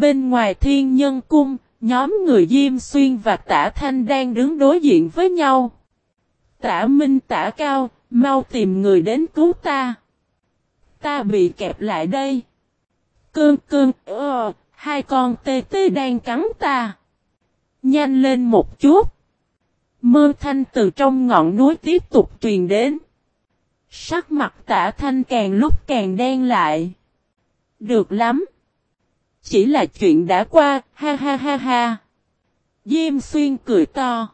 Bên ngoài thiên nhân cung, nhóm người Diêm Xuyên và Tả Thanh đang đứng đối diện với nhau. Tả Minh Tả Cao, mau tìm người đến cứu ta. Ta bị kẹp lại đây. Cơn cơn, ờ, hai con tê tê đang cắn ta. Nhanh lên một chút. Mơ thanh từ trong ngọn núi tiếp tục truyền đến. Sắc mặt tả thanh càng lúc càng đen lại. Được lắm. Chỉ là chuyện đã qua, ha ha ha ha. Diêm xuyên cười to.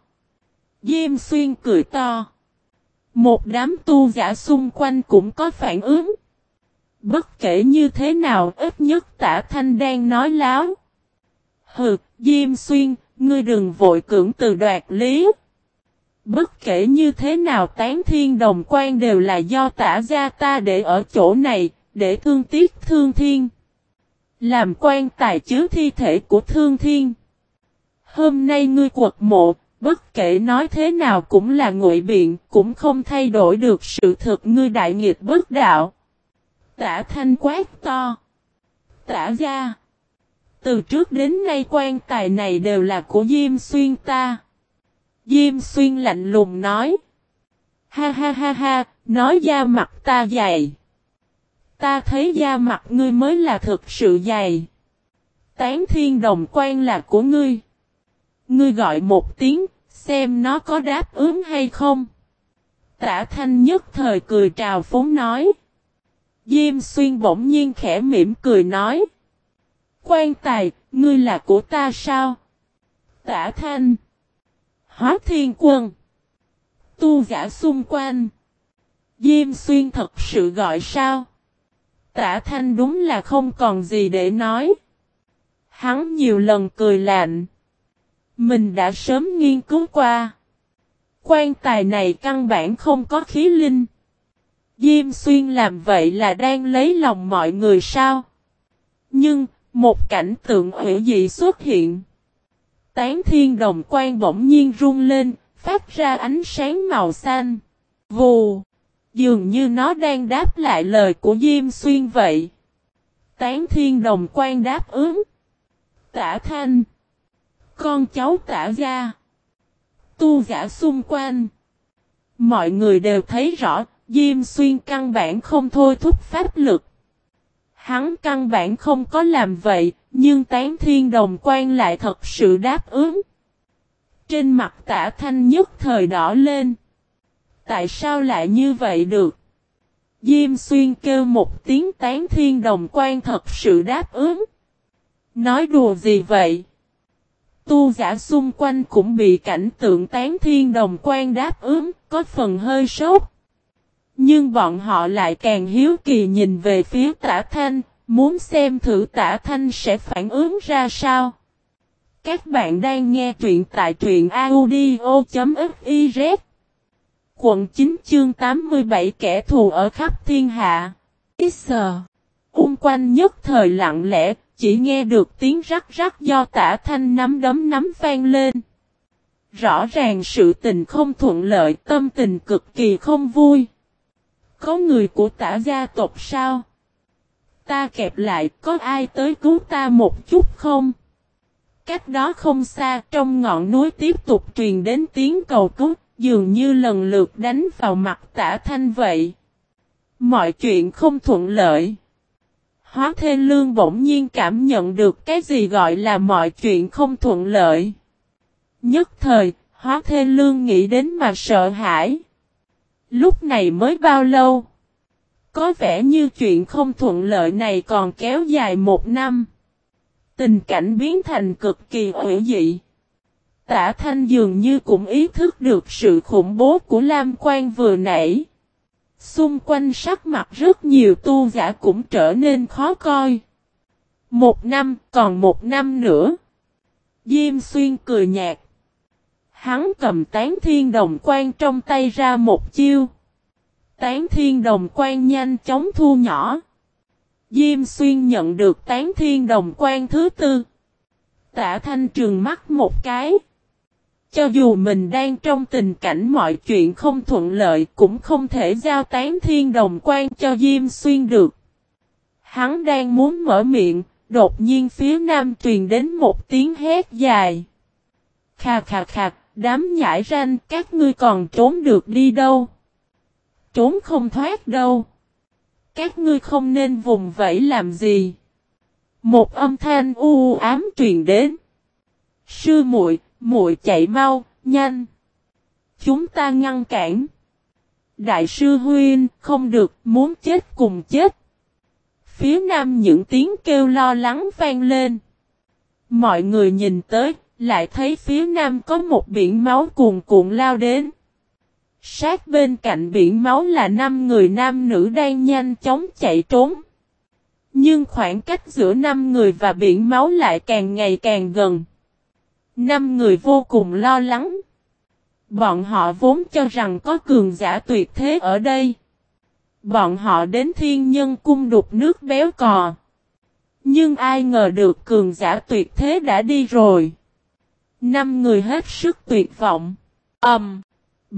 Diêm xuyên cười to. Một đám tu giả xung quanh cũng có phản ứng. Bất kể như thế nào ít nhất tả thanh đang nói láo. Hừ, Diêm Xuyên, ngươi đừng vội cưỡng từ đoạt lý. Bất kể như thế nào tán thiên đồng quan đều là do tả gia ta để ở chỗ này, để thương tiếc thương thiên. Làm quan tài chứa thi thể của thương thiên. Hôm nay ngươi quật mộ, bất kể nói thế nào cũng là ngụy biện, cũng không thay đổi được sự thực ngươi đại nghiệt bất đạo. Tả thanh quát to. Tả ra. Từ trước đến nay quan tài này đều là của Diêm Xuyên ta. Diêm Xuyên lạnh lùng nói. Ha ha ha ha, nói da mặt ta dày. Ta thấy da mặt ngươi mới là thực sự dày. Tán thiên đồng quan là của ngươi. Ngươi gọi một tiếng, xem nó có đáp ứng hay không. Tả thanh nhất thời cười trào phúng nói. Diêm xuyên bỗng nhiên khẽ mỉm cười nói. Quan tài, ngươi là của ta sao? Tả thanh. Hóa thiên quân. Tu giả xung quanh. Diêm xuyên thật sự gọi sao? Tả thanh đúng là không còn gì để nói. Hắn nhiều lần cười lạnh. Mình đã sớm nghiên cứu qua. Quan tài này căn bản không có khí linh. Diêm xuyên làm vậy là đang lấy lòng mọi người sao? Nhưng, một cảnh tượng hữu dị xuất hiện. Tán thiên đồng quan bỗng nhiên rung lên, phát ra ánh sáng màu xanh. Vù! Dường như nó đang đáp lại lời của Diêm Xuyên vậy. Tán thiên đồng quan đáp ứng. Tả thanh. Con cháu tả ra. Tu giả xung quanh. Mọi người đều thấy rõ, Diêm Xuyên căn bản không thôi thúc pháp lực. Hắn căn bản không có làm vậy, nhưng tán thiên đồng quan lại thật sự đáp ứng. Trên mặt tả thanh nhất thời đỏ lên. Tại sao lại như vậy được? Diêm xuyên kêu một tiếng tán thiên đồng quan thật sự đáp ứng. Nói đùa gì vậy? Tu giả xung quanh cũng bị cảnh tượng tán thiên đồng quan đáp ứng, có phần hơi sốt. Nhưng bọn họ lại càng hiếu kỳ nhìn về phía tả thanh, muốn xem thử tả thanh sẽ phản ứng ra sao. Các bạn đang nghe truyện tại truyện audio.fif Quận 9 chương 87 kẻ thù ở khắp thiên hạ. Ít sờ. Ung quanh nhất thời lặng lẽ, chỉ nghe được tiếng rắc rắc do tả thanh nắm đấm nắm vang lên. Rõ ràng sự tình không thuận lợi, tâm tình cực kỳ không vui. Có người của tả gia tộc sao? Ta kẹp lại, có ai tới cứu ta một chút không? Cách đó không xa, trong ngọn núi tiếp tục truyền đến tiếng cầu cứu, dường như lần lượt đánh vào mặt tả thanh vậy. Mọi chuyện không thuận lợi. Hóa Thê Lương bỗng nhiên cảm nhận được cái gì gọi là mọi chuyện không thuận lợi. Nhất thời, Hóa Thê Lương nghĩ đến mà sợ hãi. Lúc này mới bao lâu? Có vẻ như chuyện không thuận lợi này còn kéo dài một năm. Tình cảnh biến thành cực kỳ hữu dị. Tả Thanh dường như cũng ý thức được sự khủng bố của Lam Quan vừa nãy. Xung quanh sắc mặt rất nhiều tu giả cũng trở nên khó coi. Một năm, còn một năm nữa. Diêm xuyên cười nhạt. Hắn cầm tán thiên đồng quan trong tay ra một chiêu. Tán thiên đồng quan nhanh chóng thu nhỏ. Diêm xuyên nhận được tán thiên đồng quan thứ tư. Tạ thanh trường mắt một cái. Cho dù mình đang trong tình cảnh mọi chuyện không thuận lợi cũng không thể giao tán thiên đồng quan cho Diêm Xuyên được. Hắn đang muốn mở miệng, đột nhiên phía nam truyền đến một tiếng hét dài. Khà khà khà, đám nhãi ranh các ngươi còn trốn được đi đâu? Trốn không thoát đâu. Các ngươi không nên vùng vẫy làm gì. Một âm thanh u ám truyền đến. Sư muội, muội chạy mau, nhanh. Chúng ta ngăn cản. Đại sư Huyên, không được, muốn chết cùng chết. Phía nam những tiếng kêu lo lắng vang lên. Mọi người nhìn tới, lại thấy phía nam có một biển máu cuồn cuộn lao đến. Sát bên cạnh biển máu là năm người nam nữ đang nhanh chóng chạy trốn. Nhưng khoảng cách giữa năm người và biển máu lại càng ngày càng gần. Năm người vô cùng lo lắng. Bọn họ vốn cho rằng có cường giả tuyệt thế ở đây. Bọn họ đến thiên nhân cung đục nước béo cò. Nhưng ai ngờ được cường giả tuyệt thế đã đi rồi. Năm người hết sức tuyệt vọng. Ẩm. Um,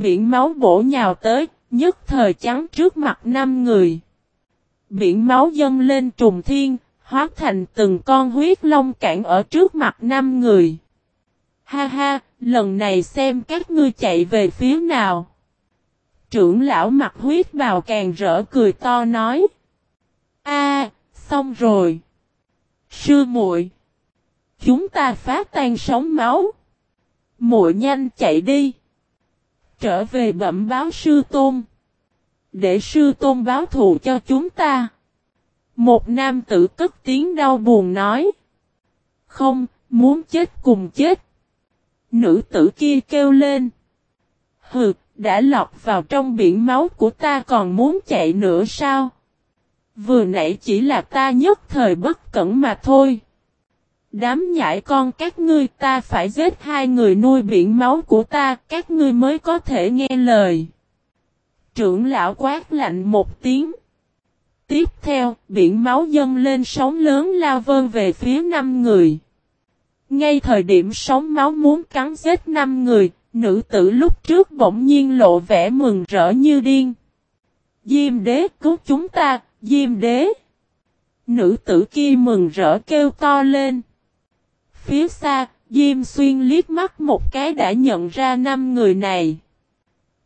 biển máu bổ nhào tới, nhất thời trắng trước mặt năm người. Biển máu dâng lên trùng thiên, hóa thành từng con huyết long cản ở trước mặt năm người. Ha ha, lần này xem các ngươi chạy về phía nào. Trưởng lão mặt huyết bào càng rỡ cười to nói. A, xong rồi. Sư muội, chúng ta phá tan sóng máu. Muội nhanh chạy đi. Trở về bẩm báo sư tôn. Để sư tôn báo thù cho chúng ta. Một nam tử cất tiếng đau buồn nói. Không, muốn chết cùng chết. Nữ tử kia kêu lên. Hừ, đã lọc vào trong biển máu của ta còn muốn chạy nữa sao? Vừa nãy chỉ là ta nhất thời bất cẩn mà thôi. Đám nhãi con các ngươi ta phải giết hai người nuôi biển máu của ta, các ngươi mới có thể nghe lời. Trưởng lão quát lạnh một tiếng. Tiếp theo, biển máu dâng lên sóng lớn lao vơn về phía năm người. Ngay thời điểm sóng máu muốn cắn giết năm người, nữ tử lúc trước bỗng nhiên lộ vẻ mừng rỡ như điên. Diêm đế cứu chúng ta, diêm đế. Nữ tử kia mừng rỡ kêu to lên. Phía xa, Diêm Xuyên liếc mắt một cái đã nhận ra năm người này.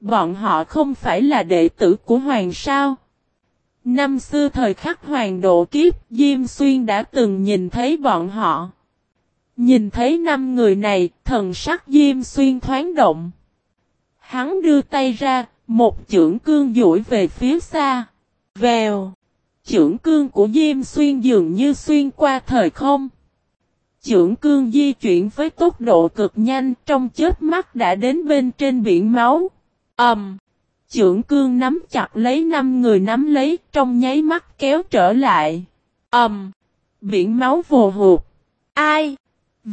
Bọn họ không phải là đệ tử của Hoàng sao. Năm xưa thời khắc Hoàng độ kiếp, Diêm Xuyên đã từng nhìn thấy bọn họ. Nhìn thấy năm người này, thần sắc Diêm Xuyên thoáng động. Hắn đưa tay ra, một chưởng cương duỗi về phía xa. Vèo. Chưởng cương của Diêm Xuyên dường như xuyên qua thời không. Chưởng cương di chuyển với tốc độ cực nhanh trong chết mắt đã đến bên trên biển máu. Ẩm. Um, Chưởng cương nắm chặt lấy năm người nắm lấy trong nháy mắt kéo trở lại. Ẩm. Um, biển máu vồ hụt. Ai?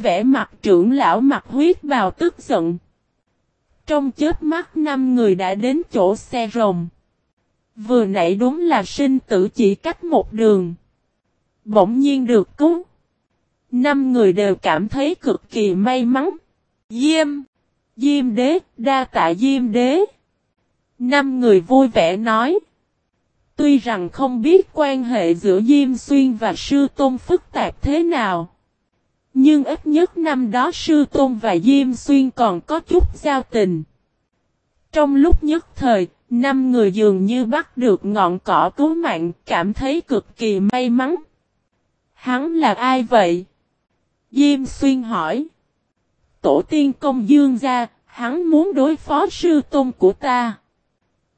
Vẽ mặt trưởng lão mặt huyết bào tức giận. Trong chết mắt năm người đã đến chỗ xe rồng. Vừa nãy đúng là sinh tử chỉ cách một đường. Bỗng nhiên được cứu. Năm người đều cảm thấy cực kỳ may mắn. Diêm. Diêm đế, đa tạ diêm đế. Năm người vui vẻ nói. Tuy rằng không biết quan hệ giữa Diêm Xuyên và Sư Tôn phức tạp thế nào. Nhưng ít nhất năm đó Sư Tôn và Diêm Xuyên còn có chút giao tình. Trong lúc nhất thời, năm người dường như bắt được ngọn cỏ cứu mạng, cảm thấy cực kỳ may mắn. Hắn là ai vậy? Diêm Xuyên hỏi. Tổ tiên công dương gia, hắn muốn đối phó sư tôn của ta.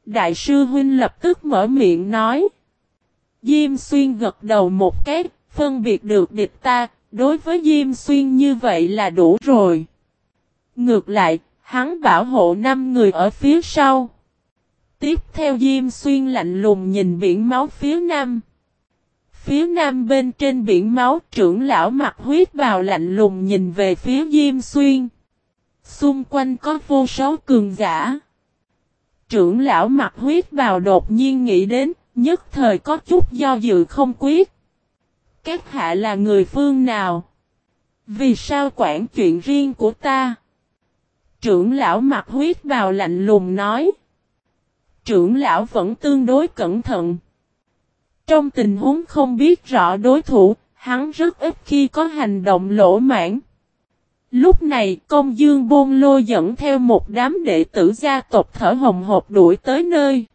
Đại sư Huynh lập tức mở miệng nói. Diêm Xuyên gật đầu một cái, phân biệt được địch ta, đối với Diêm Xuyên như vậy là đủ rồi. Ngược lại, hắn bảo hộ năm người ở phía sau. Tiếp theo Diêm Xuyên lạnh lùng nhìn biển máu phía nam. Phía nam bên trên biển máu trưởng lão mặt huyết vào lạnh lùng nhìn về phía Diêm Xuyên. Xung quanh có vô số cường giả. Trưởng lão mặt huyết vào đột nhiên nghĩ đến, nhất thời có chút do dự không quyết. Các hạ là người phương nào? Vì sao quản chuyện riêng của ta? Trưởng lão mặt huyết vào lạnh lùng nói. Trưởng lão vẫn tương đối cẩn thận. Trong tình huống không biết rõ đối thủ, Hắn rất ít khi có hành động lỗ mãn. Lúc này công dương bôn lô dẫn theo một đám đệ tử gia tộc thở hồng hộp đuổi tới nơi.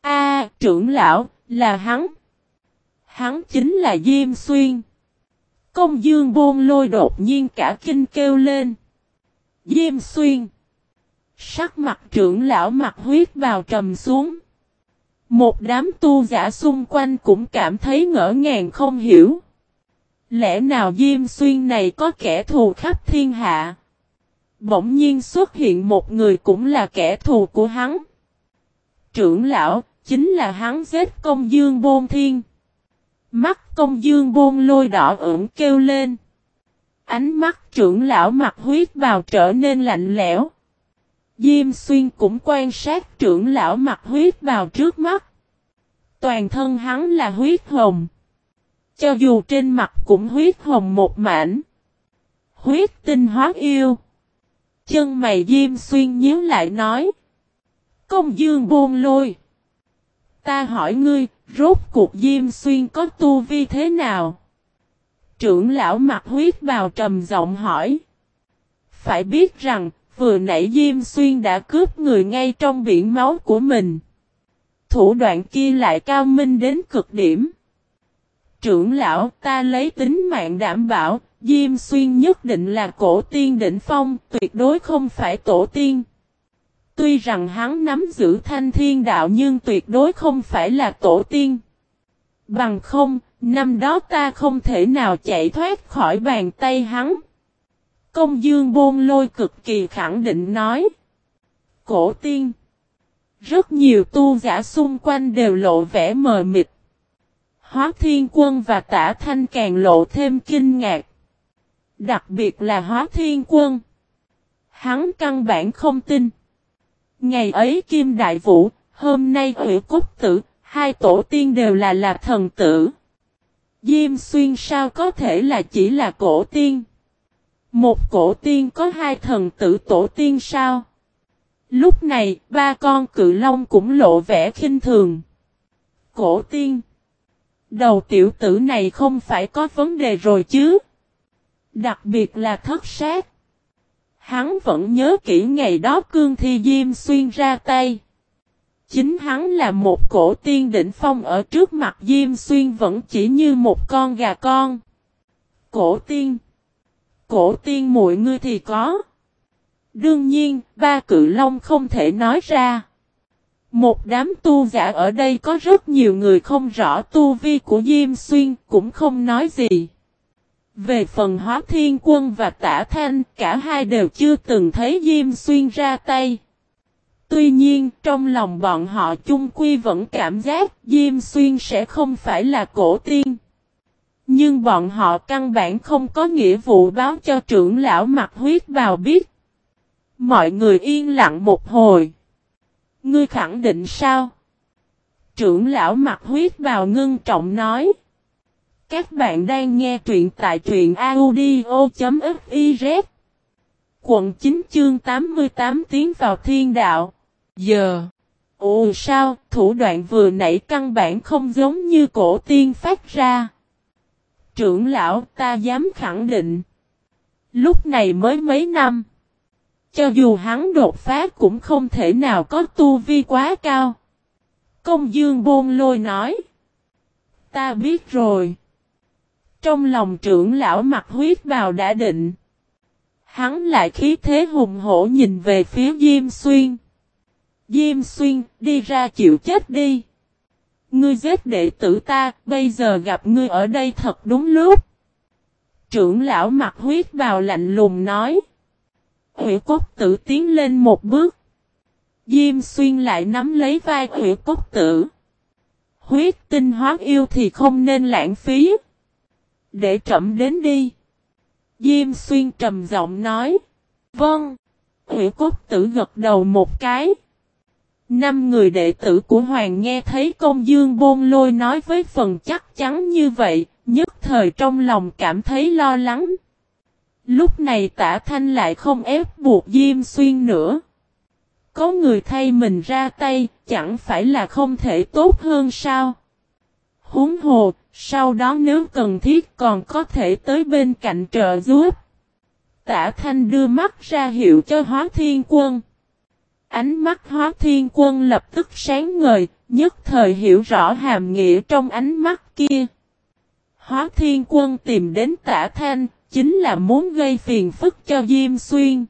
A trưởng lão, là hắn. Hắn chính là Diêm Xuyên. Công dương bôn lôi đột nhiên cả kinh kêu lên. Diêm Xuyên. Sắc mặt trưởng lão mặt huyết vào trầm xuống. Một đám tu giả xung quanh cũng cảm thấy ngỡ ngàng không hiểu. Lẽ nào Diêm Xuyên này có kẻ thù khắp thiên hạ? Bỗng nhiên xuất hiện một người cũng là kẻ thù của hắn. Trưởng lão, chính là hắn giết công dương bôn thiên. Mắt công dương bôn lôi đỏ ửng kêu lên. Ánh mắt trưởng lão mặt huyết vào trở nên lạnh lẽo. Diêm xuyên cũng quan sát trưởng lão mặt huyết vào trước mắt. Toàn thân hắn là huyết hồng. Cho dù trên mặt cũng huyết hồng một mảnh. Huyết tinh hóa yêu. Chân mày diêm xuyên nhíu lại nói. Công dương buông lôi. Ta hỏi ngươi, rốt cuộc diêm xuyên có tu vi thế nào? Trưởng lão mặt huyết bào trầm giọng hỏi. Phải biết rằng, vừa nãy Diêm Xuyên đã cướp người ngay trong biển máu của mình. Thủ đoạn kia lại cao minh đến cực điểm. Trưởng lão ta lấy tính mạng đảm bảo, Diêm Xuyên nhất định là cổ tiên đỉnh phong, tuyệt đối không phải tổ tiên. Tuy rằng hắn nắm giữ thanh thiên đạo nhưng tuyệt đối không phải là tổ tiên. Bằng không, năm đó ta không thể nào chạy thoát khỏi bàn tay hắn. Công dương bôn lôi cực kỳ khẳng định nói. Cổ tiên. Rất nhiều tu giả xung quanh đều lộ vẻ mờ mịt. Hóa thiên quân và tả thanh càng lộ thêm kinh ngạc. Đặc biệt là hóa thiên quân. Hắn căn bản không tin. Ngày ấy Kim Đại Vũ, hôm nay Hủy Cốt Tử, hai tổ tiên đều là là thần tử. Diêm xuyên sao có thể là chỉ là cổ tiên? Một cổ tiên có hai thần tử tổ tiên sao? Lúc này, ba con cự long cũng lộ vẻ khinh thường. Cổ tiên. Đầu tiểu tử này không phải có vấn đề rồi chứ? Đặc biệt là thất sát. Hắn vẫn nhớ kỹ ngày đó cương thi diêm xuyên ra tay. Chính hắn là một cổ tiên đỉnh phong ở trước mặt diêm xuyên vẫn chỉ như một con gà con. Cổ tiên. Cổ tiên muội ngươi thì có. Đương nhiên, ba cự long không thể nói ra. Một đám tu giả ở đây có rất nhiều người không rõ tu vi của Diêm Xuyên cũng không nói gì. Về phần hóa thiên quân và tả thanh, cả hai đều chưa từng thấy Diêm Xuyên ra tay. Tuy nhiên, trong lòng bọn họ chung quy vẫn cảm giác Diêm Xuyên sẽ không phải là cổ tiên. Nhưng bọn họ căn bản không có nghĩa vụ báo cho trưởng lão mặt huyết vào biết. Mọi người yên lặng một hồi. Ngươi khẳng định sao? Trưởng lão mặt huyết vào ngưng trọng nói. Các bạn đang nghe truyện tại truyện audio.fiz Quận 9 chương 88 tiến vào thiên đạo. Giờ. Ồ sao, thủ đoạn vừa nãy căn bản không giống như cổ tiên phát ra. Trưởng lão ta dám khẳng định. Lúc này mới mấy năm. Cho dù hắn đột phá cũng không thể nào có tu vi quá cao. Công dương bôn lôi nói. Ta biết rồi. Trong lòng trưởng lão mặt huyết bào đã định. Hắn lại khí thế hùng hổ nhìn về phía Diêm Xuyên. Diêm Xuyên, đi ra chịu chết đi. Ngươi giết đệ tử ta, bây giờ gặp ngươi ở đây thật đúng lúc. Trưởng lão mặt huyết bào lạnh lùng nói. Hủy cốt tử tiến lên một bước. Diêm xuyên lại nắm lấy vai hủy cốt tử. Huyết tinh hóa yêu thì không nên lãng phí. Để trẫm đến đi. Diêm xuyên trầm giọng nói. Vâng. Hủy cốt tử gật đầu một cái. Năm người đệ tử của Hoàng nghe thấy công dương bôn lôi nói với phần chắc chắn như vậy, nhất thời trong lòng cảm thấy lo lắng. Lúc này tả thanh lại không ép buộc Diêm Xuyên nữa. Có người thay mình ra tay, chẳng phải là không thể tốt hơn sao? Huống hồ, sau đó nếu cần thiết còn có thể tới bên cạnh trợ giúp. Tả thanh đưa mắt ra hiệu cho hóa thiên quân. Ánh mắt hóa thiên quân lập tức sáng ngời, nhất thời hiểu rõ hàm nghĩa trong ánh mắt kia. Hóa thiên quân tìm đến tả thanh, chính là muốn gây phiền phức cho Diêm Xuyên.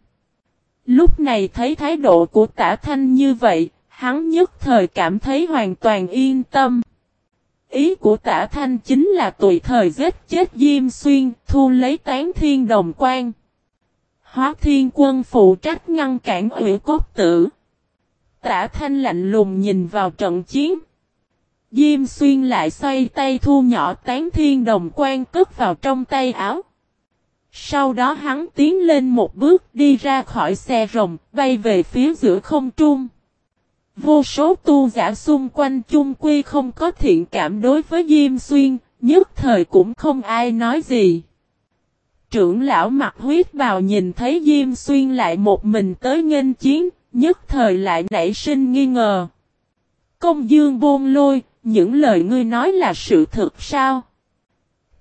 Lúc này thấy thái độ của tả thanh như vậy, hắn nhất thời cảm thấy hoàn toàn yên tâm. Ý của tả thanh chính là tùy thời giết chết Diêm Xuyên, thu lấy tán thiên đồng quan. Hóa thiên quân phụ trách ngăn cản ủy cốt tử. Tả thanh lạnh lùng nhìn vào trận chiến. Diêm xuyên lại xoay tay thu nhỏ tán thiên đồng quan cất vào trong tay áo. Sau đó hắn tiến lên một bước đi ra khỏi xe rồng, bay về phía giữa không trung. Vô số tu giả xung quanh chung quy không có thiện cảm đối với Diêm Xuyên, nhất thời cũng không ai nói gì. Trưởng lão mặt huyết bào nhìn thấy Diêm Xuyên lại một mình tới nghênh chiến, nhất thời lại nảy sinh nghi ngờ. Công dương buông lôi, những lời ngươi nói là sự thật sao?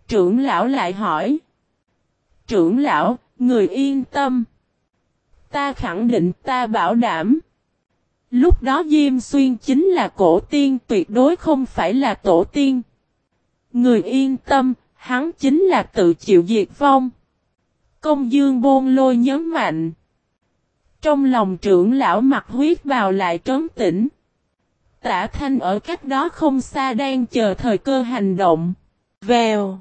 Trưởng lão lại hỏi. Trưởng lão, người yên tâm. Ta khẳng định ta bảo đảm. Lúc đó Diêm Xuyên chính là cổ tiên tuyệt đối không phải là tổ tiên. Người yên tâm, hắn chính là tự chịu diệt vong. Công dương bôn lôi nhấn mạnh. Trong lòng trưởng lão mặt huyết bào lại trấn tĩnh. Tả thanh ở cách đó không xa đang chờ thời cơ hành động. Vèo.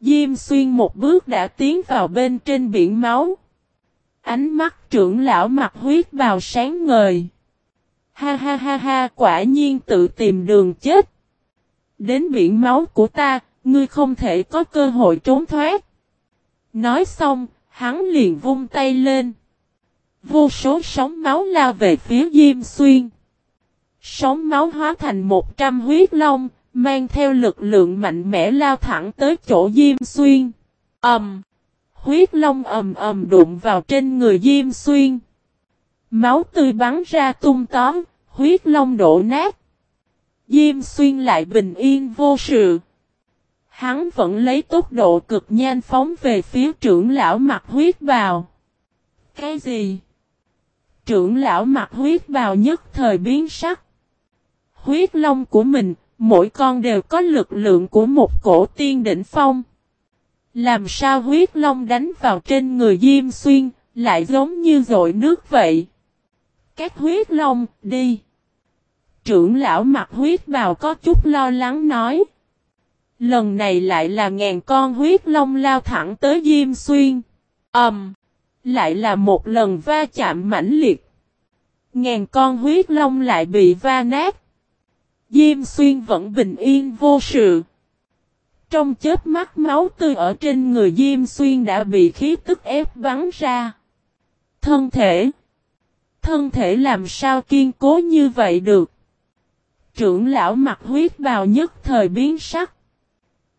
Diêm xuyên một bước đã tiến vào bên trên biển máu. Ánh mắt trưởng lão mặt huyết bào sáng ngời. Ha ha ha ha quả nhiên tự tìm đường chết. Đến biển máu của ta, ngươi không thể có cơ hội trốn thoát. Nói xong, hắn liền vung tay lên. Vô số sóng máu lao về phía Diêm Xuyên. Sóng máu hóa thành một trăm huyết long, mang theo lực lượng mạnh mẽ lao thẳng tới chỗ Diêm Xuyên. Ầm! huyết long ầm ầm đụng vào trên người Diêm Xuyên. Máu tươi bắn ra tung tóm, huyết long đổ nát. Diêm Xuyên lại bình yên vô sự. Hắn vẫn lấy tốc độ cực nhanh phóng về phía trưởng lão mặt huyết bào. Cái gì? Trưởng lão mặt huyết bào nhất thời biến sắc. Huyết long của mình, mỗi con đều có lực lượng của một cổ tiên đỉnh phong. Làm sao huyết long đánh vào trên người Diêm Xuyên, lại giống như dội nước vậy? Các huyết long, đi! Trưởng lão mặt huyết bào có chút lo lắng nói. Lần này lại là ngàn con huyết long lao thẳng tới Diêm Xuyên. Ẩm! Um, lại là một lần va chạm mãnh liệt. Ngàn con huyết long lại bị va nát. Diêm xuyên vẫn bình yên vô sự. Trong chết mắt máu tươi ở trên người Diêm xuyên đã bị khí tức ép bắn ra. Thân thể. Thân thể làm sao kiên cố như vậy được. Trưởng lão mặt huyết bào nhất thời biến sắc.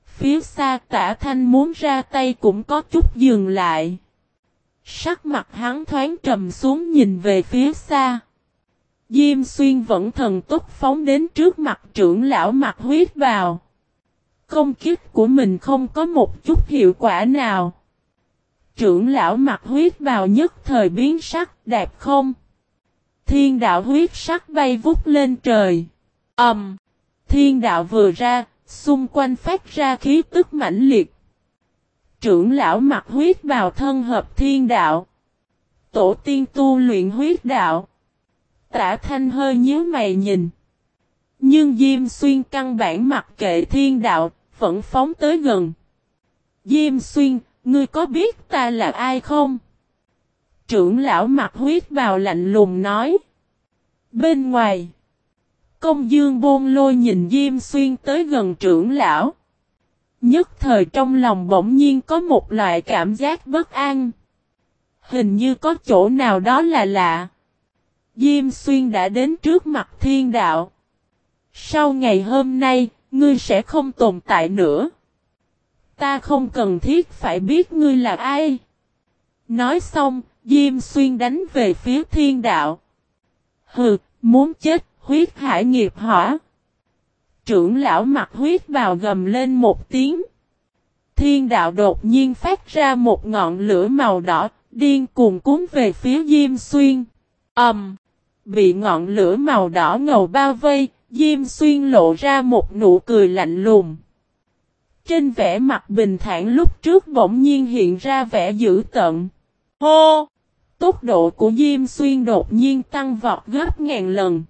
Phía xa tả thanh muốn ra tay cũng có chút dừng lại. Sắc mặt hắn thoáng trầm xuống nhìn về phía xa. Diêm xuyên vẫn thần túc phóng đến trước mặt trưởng lão mặt huyết bào, Công kích của mình không có một chút hiệu quả nào. Trưởng lão mặt huyết bào nhất thời biến sắc đạp không. Thiên đạo huyết sắc bay vút lên trời. Ẩm. Um, thiên đạo vừa ra, xung quanh phát ra khí tức mãnh liệt trưởng lão mặc huyết bào thân hợp thiên đạo. Tổ tiên tu luyện huyết đạo. Tả thanh hơi nhíu mày nhìn. Nhưng Diêm Xuyên căn bản mặc kệ thiên đạo, vẫn phóng tới gần. Diêm Xuyên, ngươi có biết ta là ai không? Trưởng lão mặc huyết bào lạnh lùng nói. Bên ngoài, công dương bôn lôi nhìn Diêm Xuyên tới gần trưởng lão. Nhất thời trong lòng bỗng nhiên có một loại cảm giác bất an. Hình như có chỗ nào đó là lạ. Diêm xuyên đã đến trước mặt thiên đạo. Sau ngày hôm nay, ngươi sẽ không tồn tại nữa. Ta không cần thiết phải biết ngươi là ai. Nói xong, Diêm xuyên đánh về phía thiên đạo. Hừ, muốn chết, huyết hải nghiệp hỏa. Trưởng lão mặt huyết bào gầm lên một tiếng. Thiên đạo đột nhiên phát ra một ngọn lửa màu đỏ, điên cuồng cuốn về phía Diêm Xuyên. Ầm! Um, bị ngọn lửa màu đỏ ngầu bao vây, Diêm Xuyên lộ ra một nụ cười lạnh lùng. Trên vẻ mặt bình thản lúc trước bỗng nhiên hiện ra vẻ dữ tợn. Hô! Tốc độ của Diêm Xuyên đột nhiên tăng vọt gấp ngàn lần.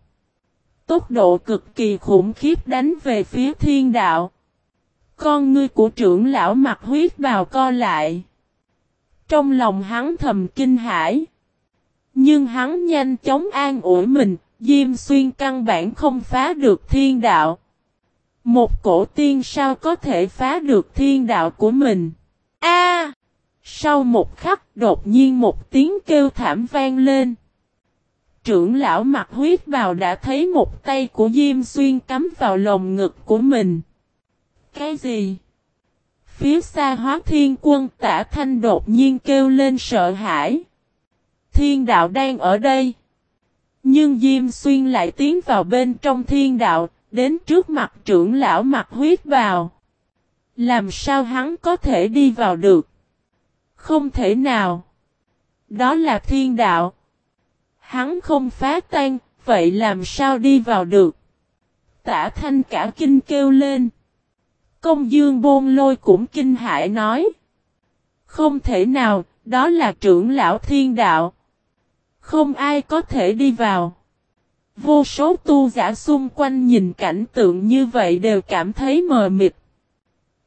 Tốc độ cực kỳ khủng khiếp đánh về phía thiên đạo. Con ngươi của trưởng lão mặt huyết vào co lại. Trong lòng hắn thầm kinh hãi. Nhưng hắn nhanh chóng an ủi mình, Diêm Xuyên căn bản không phá được thiên đạo. Một cổ tiên sao có thể phá được thiên đạo của mình? A! Sau một khắc đột nhiên một tiếng kêu thảm vang lên. Trưởng lão mặt huyết vào đã thấy một tay của Diêm Xuyên cắm vào lồng ngực của mình. Cái gì? Phía xa hóa thiên quân tả thanh đột nhiên kêu lên sợ hãi. Thiên đạo đang ở đây. Nhưng Diêm Xuyên lại tiến vào bên trong thiên đạo, đến trước mặt trưởng lão mặt huyết vào. Làm sao hắn có thể đi vào được? Không thể nào. Đó là thiên đạo. Hắn không phá tan, vậy làm sao đi vào được? Tả thanh cả kinh kêu lên. Công dương bôn lôi cũng kinh hãi nói. Không thể nào, đó là trưởng lão thiên đạo. Không ai có thể đi vào. Vô số tu giả xung quanh nhìn cảnh tượng như vậy đều cảm thấy mờ mịt.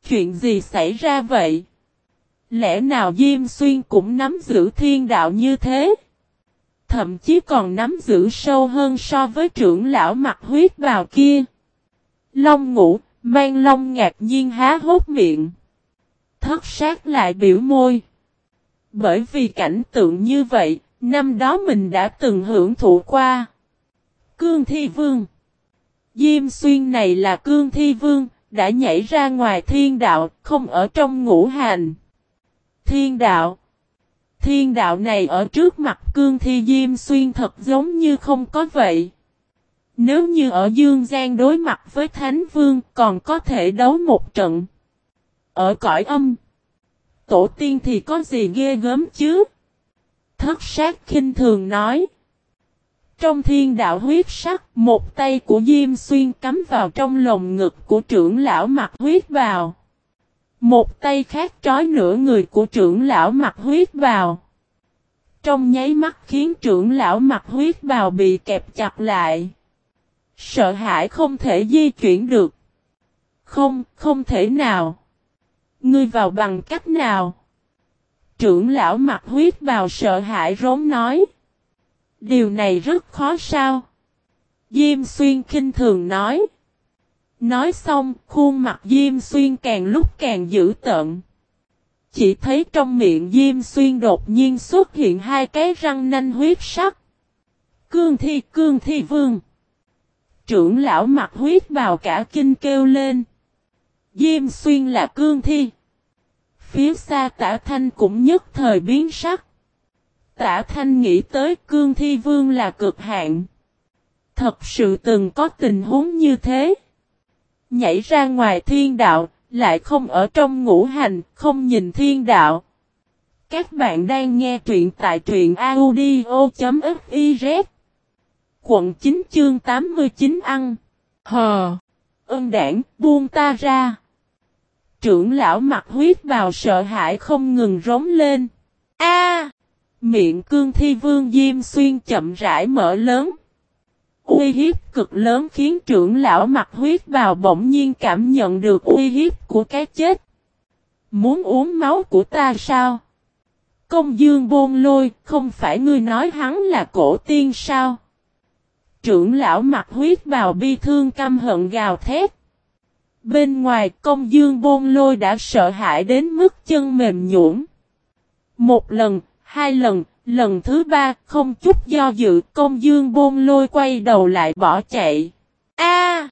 Chuyện gì xảy ra vậy? Lẽ nào Diêm Xuyên cũng nắm giữ thiên đạo như thế? Thậm chí còn nắm giữ sâu hơn so với trưởng lão mặt huyết vào kia. Long ngủ, mang long ngạc nhiên há hốt miệng. Thất sát lại biểu môi. Bởi vì cảnh tượng như vậy, năm đó mình đã từng hưởng thụ qua. Cương Thi Vương Diêm Xuyên này là Cương Thi Vương, đã nhảy ra ngoài thiên đạo, không ở trong ngũ hành. Thiên đạo Thiên đạo này ở trước mặt Cương Thi Diêm Xuyên thật giống như không có vậy. Nếu như ở Dương Giang đối mặt với Thánh Vương còn có thể đấu một trận. Ở cõi âm. Tổ tiên thì có gì ghê gớm chứ? Thất sát khinh thường nói. Trong thiên đạo huyết sắc, một tay của Diêm Xuyên cắm vào trong lồng ngực của trưởng lão mặt huyết vào. Một tay khác trói nửa người của trưởng lão mặt huyết vào. Trong nháy mắt khiến trưởng lão mặt huyết vào bị kẹp chặt lại. Sợ hãi không thể di chuyển được. Không, không thể nào. Ngươi vào bằng cách nào? Trưởng lão mặt huyết vào sợ hãi rốn nói. Điều này rất khó sao? Diêm xuyên khinh thường nói. Nói xong, khuôn mặt Diêm xuyên càng lúc càng dữ tợn. Chỉ thấy trong miệng Diêm xuyên đột nhiên xuất hiện hai cái răng nanh huyết sắc. Cương thi cương thi vương. Trưởng lão mặt huyết vào cả kinh kêu lên. Diêm xuyên là cương thi. Phía xa tả thanh cũng nhất thời biến sắc. Tả thanh nghĩ tới cương thi vương là cực hạn. Thật sự từng có tình huống như thế. Nhảy ra ngoài thiên đạo, lại không ở trong ngũ hành, không nhìn thiên đạo. Các bạn đang nghe truyện tại truyện audio.fiz Quận 9 chương 89 ăn. Hờ. Ân đảng, buông ta ra. Trưởng lão mặt huyết vào sợ hãi không ngừng rống lên. A! miệng cương thi vương Diêm Xuyên chậm rãi mở lớn. Uy hiếp cực lớn khiến trưởng lão mặt huyết vào bỗng nhiên cảm nhận được uy hiếp của cái chết. Muốn uống máu của ta sao? Công dương bôn lôi, không phải ngươi nói hắn là cổ tiên sao? Trưởng lão mặt huyết vào bi thương căm hận gào thét. Bên ngoài công dương bôn lôi đã sợ hãi đến mức chân mềm nhũn. Một lần, hai lần, lần thứ ba không chút do dự công dương bôn lôi quay đầu lại bỏ chạy. A!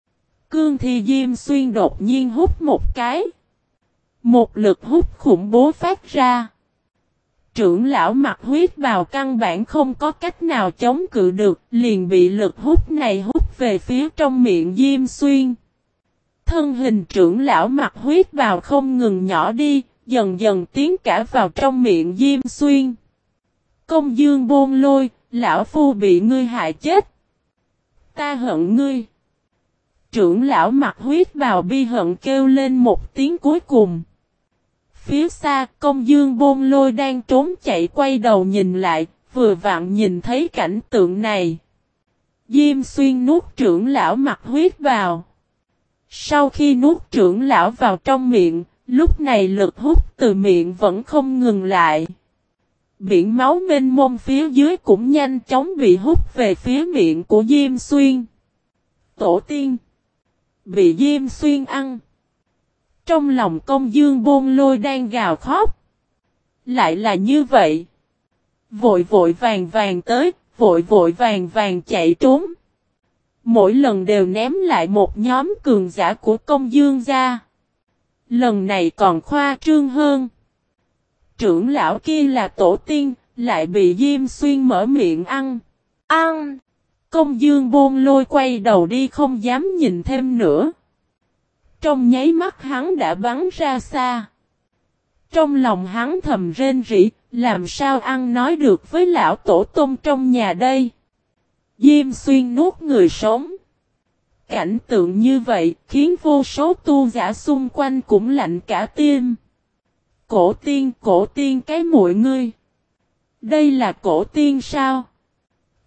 cương thi diêm xuyên đột nhiên hút một cái. Một lực hút khủng bố phát ra. Trưởng lão mặt huyết vào căn bản không có cách nào chống cự được, liền bị lực hút này hút về phía trong miệng Diêm Xuyên. Thân hình trưởng lão mặc huyết bào không ngừng nhỏ đi, dần dần tiến cả vào trong miệng Diêm Xuyên. Công dương bôn lôi, lão phu bị ngươi hại chết. Ta hận ngươi. Trưởng lão mặc huyết bào bi hận kêu lên một tiếng cuối cùng. Phía xa công dương bôn lôi đang trốn chạy quay đầu nhìn lại, vừa vặn nhìn thấy cảnh tượng này. Diêm xuyên nuốt trưởng lão mặc huyết vào. Sau khi nuốt trưởng lão vào trong miệng, lúc này lực hút từ miệng vẫn không ngừng lại. Biển máu mênh mông phía dưới cũng nhanh chóng bị hút về phía miệng của Diêm Xuyên. Tổ tiên Bị Diêm Xuyên ăn. Trong lòng công dương bôn lôi đang gào khóc. Lại là như vậy. Vội vội vàng vàng tới, vội vội vàng vàng chạy trốn. Mỗi lần đều ném lại một nhóm cường giả của công dương ra. Lần này còn khoa trương hơn. Trưởng lão kia là tổ tiên, lại bị Diêm Xuyên mở miệng ăn. Ăn! Công dương buông lôi quay đầu đi không dám nhìn thêm nữa. Trong nháy mắt hắn đã bắn ra xa. Trong lòng hắn thầm rên rỉ, làm sao ăn nói được với lão tổ tôm trong nhà đây. Diêm xuyên nuốt người sống. Cảnh tượng như vậy khiến vô số tu giả xung quanh cũng lạnh cả tim. Cổ tiên, cổ tiên cái muội ngươi. Đây là cổ tiên sao?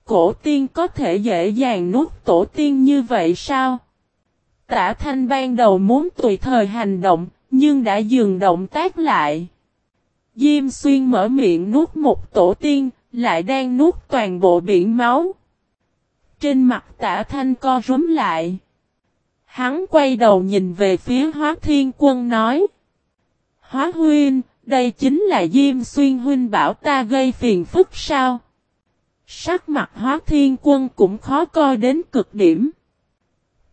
Cổ tiên có thể dễ dàng nuốt tổ tiên như vậy sao? Tả thanh ban đầu muốn tùy thời hành động, nhưng đã dừng động tác lại. Diêm xuyên mở miệng nuốt một tổ tiên, lại đang nuốt toàn bộ biển máu. Trên mặt tả thanh co rúm lại. Hắn quay đầu nhìn về phía hóa thiên quân nói. Hóa huynh, đây chính là Diêm Xuyên huynh bảo ta gây phiền phức sao? Sắc mặt hóa thiên quân cũng khó coi đến cực điểm.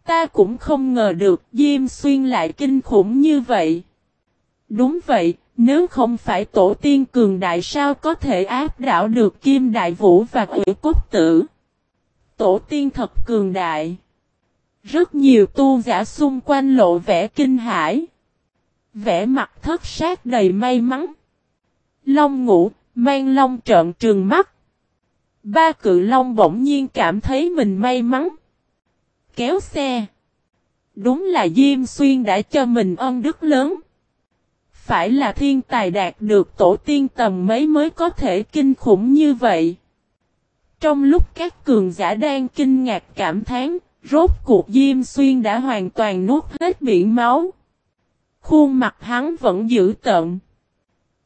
Ta cũng không ngờ được Diêm Xuyên lại kinh khủng như vậy. Đúng vậy, nếu không phải tổ tiên cường đại sao có thể áp đảo được Kim Đại Vũ và Quỷ Cốt Tử. Tổ tiên thật cường đại. Rất nhiều tu giả xung quanh lộ vẻ kinh hãi. Vẻ mặt thất sát đầy may mắn. Long ngủ, mang long trợn trừng mắt. Ba cự long bỗng nhiên cảm thấy mình may mắn. Kéo xe. Đúng là Diêm Xuyên đã cho mình ân đức lớn. Phải là thiên tài đạt được tổ tiên tầm mấy mới có thể kinh khủng như vậy. Trong lúc các cường giả đang kinh ngạc cảm thán, rốt cuộc Diêm Xuyên đã hoàn toàn nuốt hết biển máu. Khuôn mặt hắn vẫn giữ tợn.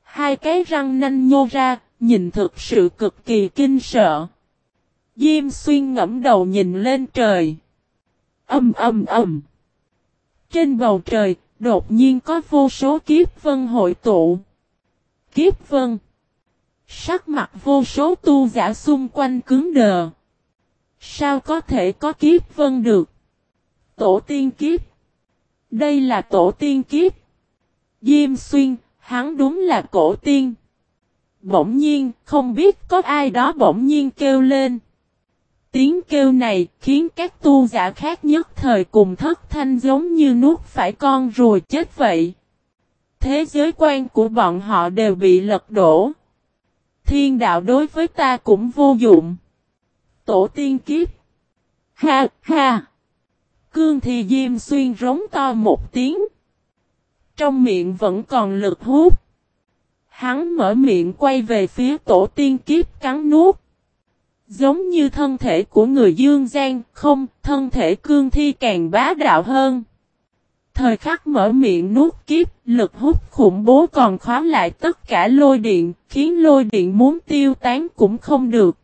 Hai cái răng nanh nhô ra, nhìn thực sự cực kỳ kinh sợ. Diêm xuyên ngẫm đầu nhìn lên trời. Âm âm âm. Trên bầu trời, đột nhiên có vô số kiếp vân hội tụ. Kiếp vân. Sắc mặt vô số tu giả xung quanh cứng đờ. Sao có thể có kiếp vân được? Tổ tiên kiếp. Đây là tổ tiên kiếp. Diêm xuyên, hắn đúng là cổ tiên. Bỗng nhiên, không biết có ai đó bỗng nhiên kêu lên. Tiếng kêu này khiến các tu giả khác nhất thời cùng thất thanh giống như nuốt phải con rùa chết vậy. Thế giới quan của bọn họ đều bị lật đổ. Thiên đạo đối với ta cũng vô dụng. Tổ tiên kiếp. Ha ha. Cương thì diêm xuyên rống to một tiếng. Trong miệng vẫn còn lực hút. Hắn mở miệng quay về phía tổ tiên kiếp cắn nuốt. Giống như thân thể của người dương gian, không, thân thể cương thi càng bá đạo hơn. Thời khắc mở miệng nuốt kiếp, lực hút khủng bố còn khóa lại tất cả lôi điện, khiến lôi điện muốn tiêu tán cũng không được.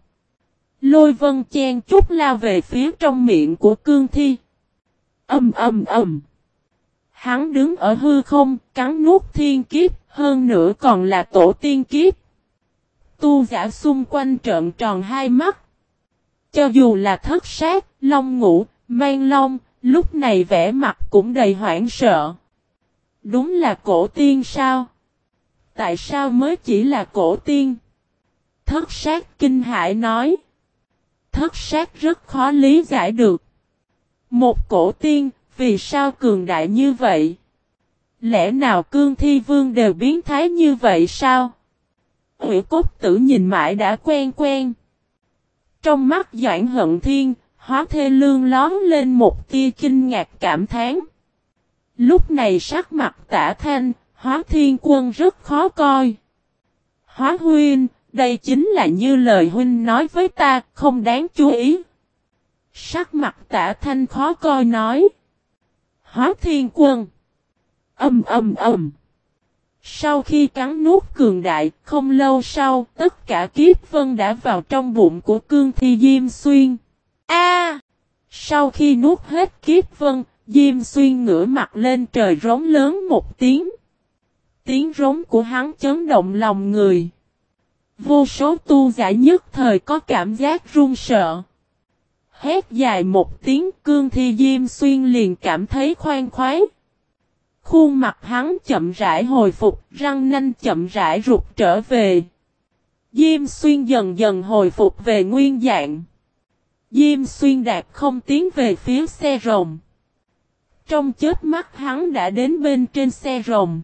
Lôi vân chen chút lao về phía trong miệng của cương thi. Âm âm âm. Hắn đứng ở hư không, cắn nuốt thiên kiếp, hơn nữa còn là tổ tiên kiếp. Tu giả xung quanh trợn tròn hai mắt. Cho dù là thất sát, long ngủ, mang long, lúc này vẻ mặt cũng đầy hoảng sợ. Đúng là cổ tiên sao? Tại sao mới chỉ là cổ tiên? Thất sát kinh hại nói. Thất sát rất khó lý giải được. Một cổ tiên, Vì sao cường đại như vậy? Lẽ nào cương thi vương đều biến thái như vậy sao? Ủy cốt tử nhìn mãi đã quen quen. Trong mắt Doãn Hận Thiên, hóa thê lương lón lên một tia kinh ngạc cảm thán. Lúc này sắc mặt tả thanh, hóa thiên quân rất khó coi. Hóa huynh, đây chính là như lời huynh nói với ta, không đáng chú ý. Sắc mặt tả thanh khó coi nói. Hóa thiên quân. Âm âm âm. Sau khi cắn nuốt cường đại, không lâu sau, tất cả kiếp vân đã vào trong bụng của cương thi Diêm Xuyên. A! sau khi nuốt hết kiếp vân, Diêm Xuyên ngửa mặt lên trời rống lớn một tiếng. Tiếng rống của hắn chấn động lòng người. Vô số tu giả nhất thời có cảm giác run sợ. Hét dài một tiếng cương thi Diêm Xuyên liền cảm thấy khoan khoái. Khuôn mặt hắn chậm rãi hồi phục, răng nanh chậm rãi rụt trở về. Diêm Xuyên dần dần hồi phục về nguyên dạng. Diêm Xuyên đạp không tiến về phía xe rồng. Trong chết mắt hắn đã đến bên trên xe rồng.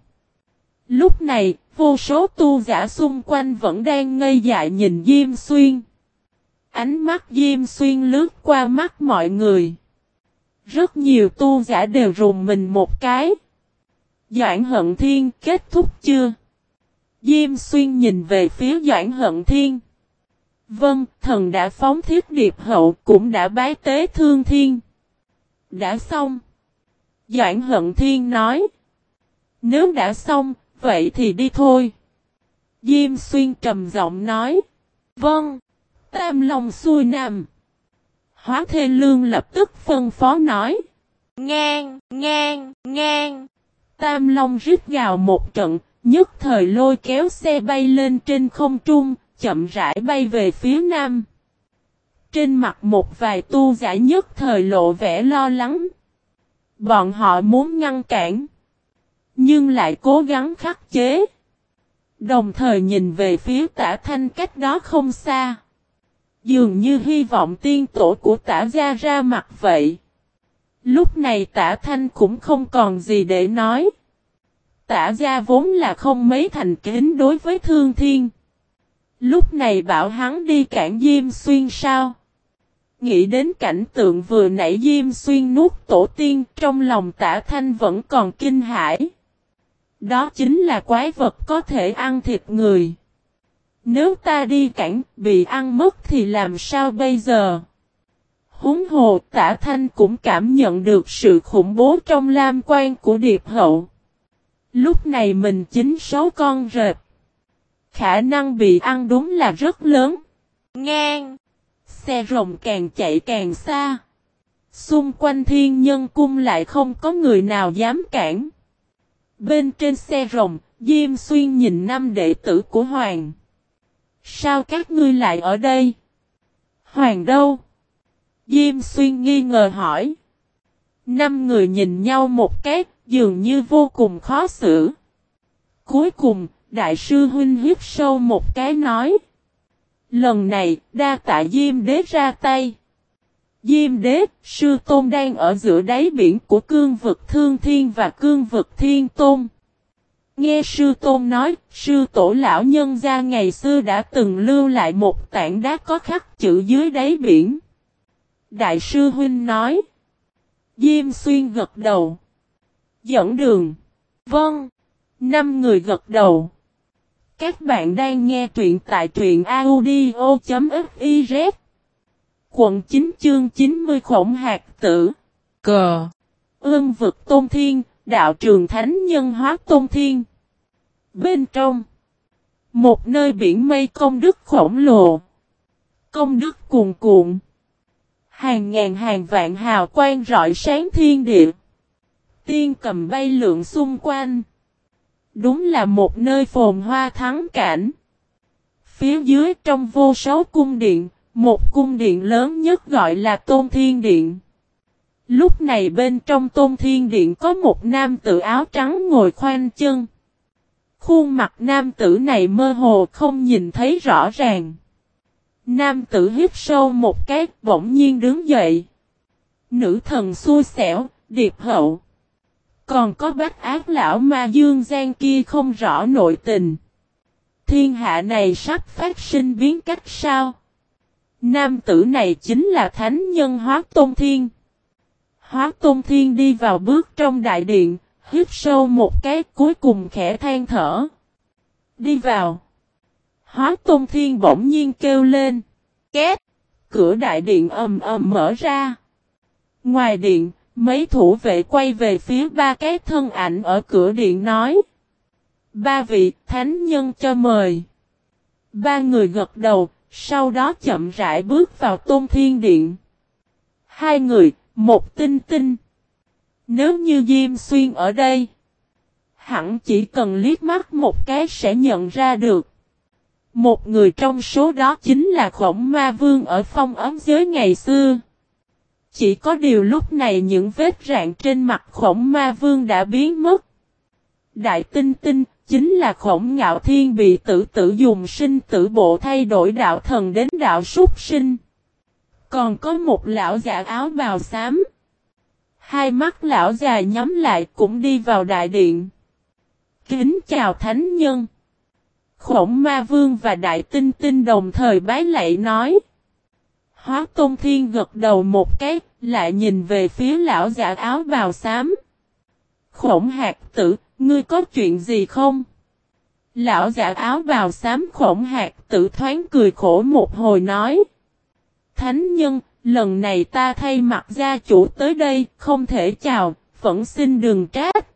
Lúc này, vô số tu giả xung quanh vẫn đang ngây dại nhìn Diêm Xuyên. Ánh mắt Diêm Xuyên lướt qua mắt mọi người. Rất nhiều tu giả đều rùng mình một cái. Doãn hận thiên kết thúc chưa? Diêm xuyên nhìn về phía Doãn hận thiên. Vâng, thần đã phóng thiết điệp hậu cũng đã bái tế thương thiên. Đã xong. Doãn hận thiên nói. Nếu đã xong, vậy thì đi thôi. Diêm xuyên trầm giọng nói. Vâng. Tam lòng xuôi nằm. Hóa thê lương lập tức phân phó nói. Ngang, ngang, ngang. Tam Long rít gào một trận, nhất thời lôi kéo xe bay lên trên không trung, chậm rãi bay về phía nam. Trên mặt một vài tu giả nhất thời lộ vẻ lo lắng. Bọn họ muốn ngăn cản, nhưng lại cố gắng khắc chế. Đồng thời nhìn về phía tả thanh cách đó không xa. Dường như hy vọng tiên tổ của tả gia ra mặt vậy. Lúc này tả thanh cũng không còn gì để nói. Tả gia vốn là không mấy thành kính đối với thương thiên. Lúc này bảo hắn đi cản Diêm Xuyên sao? Nghĩ đến cảnh tượng vừa nãy Diêm Xuyên nuốt tổ tiên trong lòng tả thanh vẫn còn kinh hãi. Đó chính là quái vật có thể ăn thịt người. Nếu ta đi cản bị ăn mất thì làm sao bây giờ? Húng hồ tả thanh cũng cảm nhận được sự khủng bố trong lam quan của điệp hậu. Lúc này mình chính sáu con rệp. Khả năng bị ăn đúng là rất lớn. Ngang. Xe rồng càng chạy càng xa. Xung quanh thiên nhân cung lại không có người nào dám cản. Bên trên xe rồng, Diêm Xuyên nhìn năm đệ tử của Hoàng. Sao các ngươi lại ở đây? Hoàng đâu? Diêm Xuyên nghi ngờ hỏi. Năm người nhìn nhau một cái, dường như vô cùng khó xử. Cuối cùng, đại sư huynh hít sâu một cái nói. Lần này, đa tạ Diêm đế ra tay. Diêm đế, sư tôn đang ở giữa đáy biển của cương vực thương thiên và cương vực thiên tôn. Nghe sư tôn nói, sư tổ lão nhân gia ngày xưa đã từng lưu lại một tảng đá có khắc chữ dưới đáy biển. Đại sư huynh nói. Diêm xuyên gật đầu. Dẫn đường. Vâng. Năm người gật đầu. Các bạn đang nghe truyện tại truyện audio.fiz. Quận 9 chương 90 khổng hạt tử. Cờ. Ương vực tôn thiên, đạo trường thánh nhân hóa tôn thiên. Bên trong. Một nơi biển mây công đức khổng lồ. Công đức cuồn cuộn. Hàng ngàn hàng vạn hào quang rọi sáng thiên địa tiên cầm bay lượn xung quanh. Đúng là một nơi phồn hoa thắng cảnh. Phía dưới trong vô số cung điện, một cung điện lớn nhất gọi là Tôn Thiên Điện. Lúc này bên trong Tôn Thiên Điện có một nam tử áo trắng ngồi khoanh chân. Khuôn mặt nam tử này mơ hồ không nhìn thấy rõ ràng. Nam tử hít sâu một cái bỗng nhiên đứng dậy. Nữ thần xui xẻo, điệp hậu. Còn có bách ác lão ma dương gian kia không rõ nội tình. Thiên hạ này sắp phát sinh biến cách sao? Nam tử này chính là thánh nhân hóa tôn thiên. Hóa tôn thiên đi vào bước trong đại điện, hít sâu một cái cuối cùng khẽ than thở. Đi vào. Hóa tôn thiên bỗng nhiên kêu lên. Két. Cửa đại điện ầm ầm mở ra. Ngoài điện, mấy thủ vệ quay về phía ba cái thân ảnh ở cửa điện nói. Ba vị thánh nhân cho mời. Ba người gật đầu, sau đó chậm rãi bước vào tôn thiên điện. Hai người, một tinh tinh. Nếu như Diêm Xuyên ở đây, hẳn chỉ cần liếc mắt một cái sẽ nhận ra được. Một người trong số đó chính là khổng ma vương ở phong ấm giới ngày xưa. Chỉ có điều lúc này những vết rạn trên mặt khổng ma vương đã biến mất. Đại tinh tinh, chính là khổng ngạo thiên bị tử tử dùng sinh tử bộ thay đổi đạo thần đến đạo súc sinh. Còn có một lão giả áo bào xám. Hai mắt lão già nhắm lại cũng đi vào đại điện. Kính chào thánh nhân. Khổng ma vương và đại tinh tinh đồng thời bái lạy nói. Hóa tôn thiên gật đầu một cái, lại nhìn về phía lão giả áo bào xám. Khổng hạt tử, ngươi có chuyện gì không? Lão giả áo bào xám khổng hạt tử thoáng cười khổ một hồi nói. Thánh nhân, lần này ta thay mặt gia chủ tới đây, không thể chào, vẫn xin đừng trách.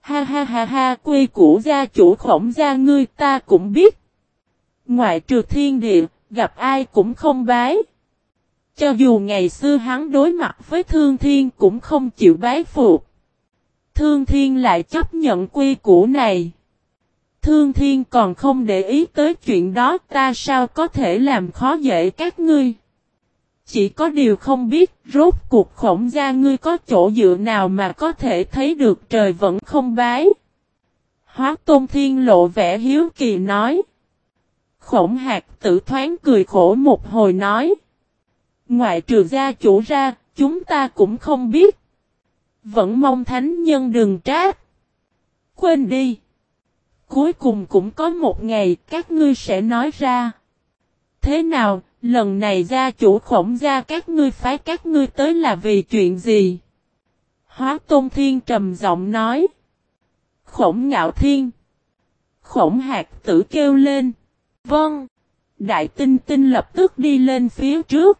Ha ha ha ha, quy củ gia chủ khổng gia ngươi ta cũng biết. Ngoại trừ thiên địa, gặp ai cũng không bái. Cho dù ngày xưa hắn đối mặt với thương thiên cũng không chịu bái phục. Thương thiên lại chấp nhận quy củ này. Thương thiên còn không để ý tới chuyện đó ta sao có thể làm khó dễ các ngươi. Chỉ có điều không biết rốt cuộc khổng gia ngươi có chỗ dựa nào mà có thể thấy được trời vẫn không bái. Hóa tôn thiên lộ vẻ hiếu kỳ nói. Khổng hạt tử thoáng cười khổ một hồi nói. Ngoại trừ gia chủ ra, chúng ta cũng không biết. Vẫn mong thánh nhân đừng trách. Quên đi. Cuối cùng cũng có một ngày các ngươi sẽ nói ra. Thế nào, lần này gia chủ khổng gia các ngươi phái các ngươi tới là vì chuyện gì? Hóa Tôn Thiên trầm giọng nói. Khổng ngạo thiên. Khổng hạt tử kêu lên. Vâng. Đại tinh tinh lập tức đi lên phía trước.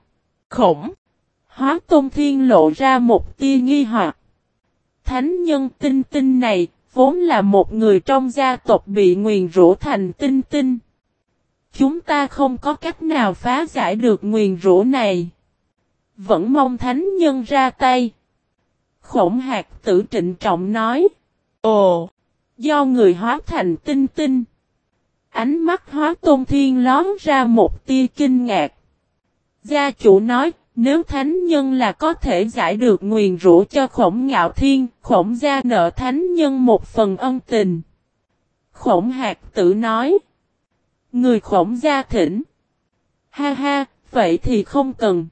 Khổng. Hóa Tôn Thiên lộ ra một tia nghi hoặc. Thánh nhân tinh tinh này, vốn là một người trong gia tộc bị nguyền rũ thành tinh tinh. Chúng ta không có cách nào phá giải được nguyền rũ này. Vẫn mong thánh nhân ra tay. Khổng hạt tử trịnh trọng nói. Ồ! Do người hóa thành tinh tinh. Ánh mắt hóa tôn thiên lón ra một tia kinh ngạc. Gia chủ nói, nếu thánh nhân là có thể giải được nguyền rũ cho khổng ngạo thiên, khổng gia nợ thánh nhân một phần ân tình. Khổng hạt tử nói. Người khổng gia thỉnh. Ha ha, vậy thì không cần.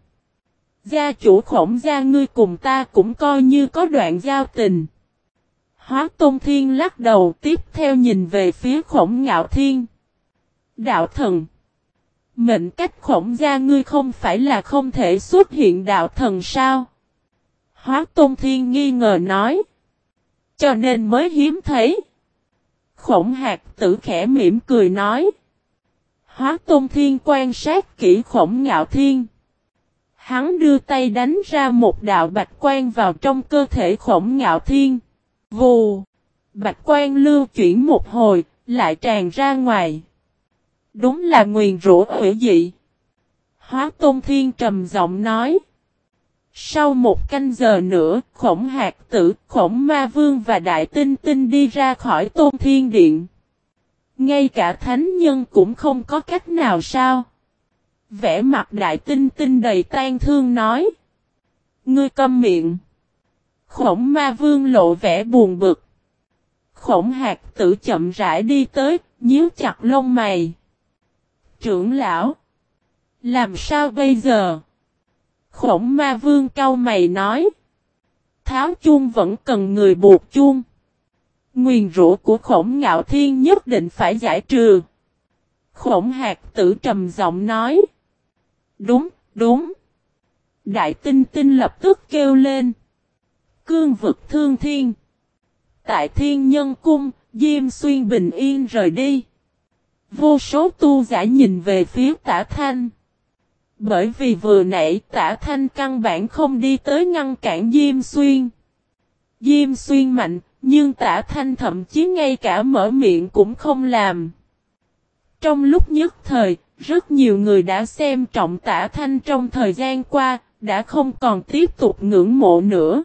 Gia chủ khổng gia ngươi cùng ta cũng coi như có đoạn giao tình. Hóa Tôn Thiên lắc đầu tiếp theo nhìn về phía khổng ngạo thiên. Đạo thần. Mệnh cách khổng gia ngươi không phải là không thể xuất hiện đạo thần sao? Hóa Tôn Thiên nghi ngờ nói. Cho nên mới hiếm thấy. Khổng hạt tử khẽ mỉm cười nói. Hóa Tôn Thiên quan sát kỹ khổng ngạo thiên. Hắn đưa tay đánh ra một đạo bạch quan vào trong cơ thể khổng ngạo thiên. Vù! Bạch quan lưu chuyển một hồi, lại tràn ra ngoài. Đúng là nguyền rủa hủy dị. Hóa Tôn Thiên trầm giọng nói. Sau một canh giờ nữa, khổng hạt tử, khổng ma vương và đại tinh tinh đi ra khỏi Tôn Thiên Điện. Ngay cả thánh nhân cũng không có cách nào sao. Vẽ mặt đại tinh tinh đầy tan thương nói. Ngươi câm miệng. Khổng ma vương lộ vẻ buồn bực. Khổng hạt tử chậm rãi đi tới, nhíu chặt lông mày. Trưởng lão. Làm sao bây giờ? Khổng ma vương cau mày nói. Tháo chuông vẫn cần người buộc chuông. Nguyền rũ của khổng ngạo thiên nhất định phải giải trừ. Khổng hạt tử trầm giọng nói. Đúng, đúng. Đại tinh tinh lập tức kêu lên. Cương vực thương thiên. Tại thiên nhân cung, Diêm Xuyên bình yên rời đi. Vô số tu giả nhìn về phía tả thanh. Bởi vì vừa nãy tả thanh căn bản không đi tới ngăn cản Diêm Xuyên. Diêm Xuyên mạnh, nhưng tả thanh thậm chí ngay cả mở miệng cũng không làm. Trong lúc nhất thời, rất nhiều người đã xem trọng tả thanh trong thời gian qua, đã không còn tiếp tục ngưỡng mộ nữa.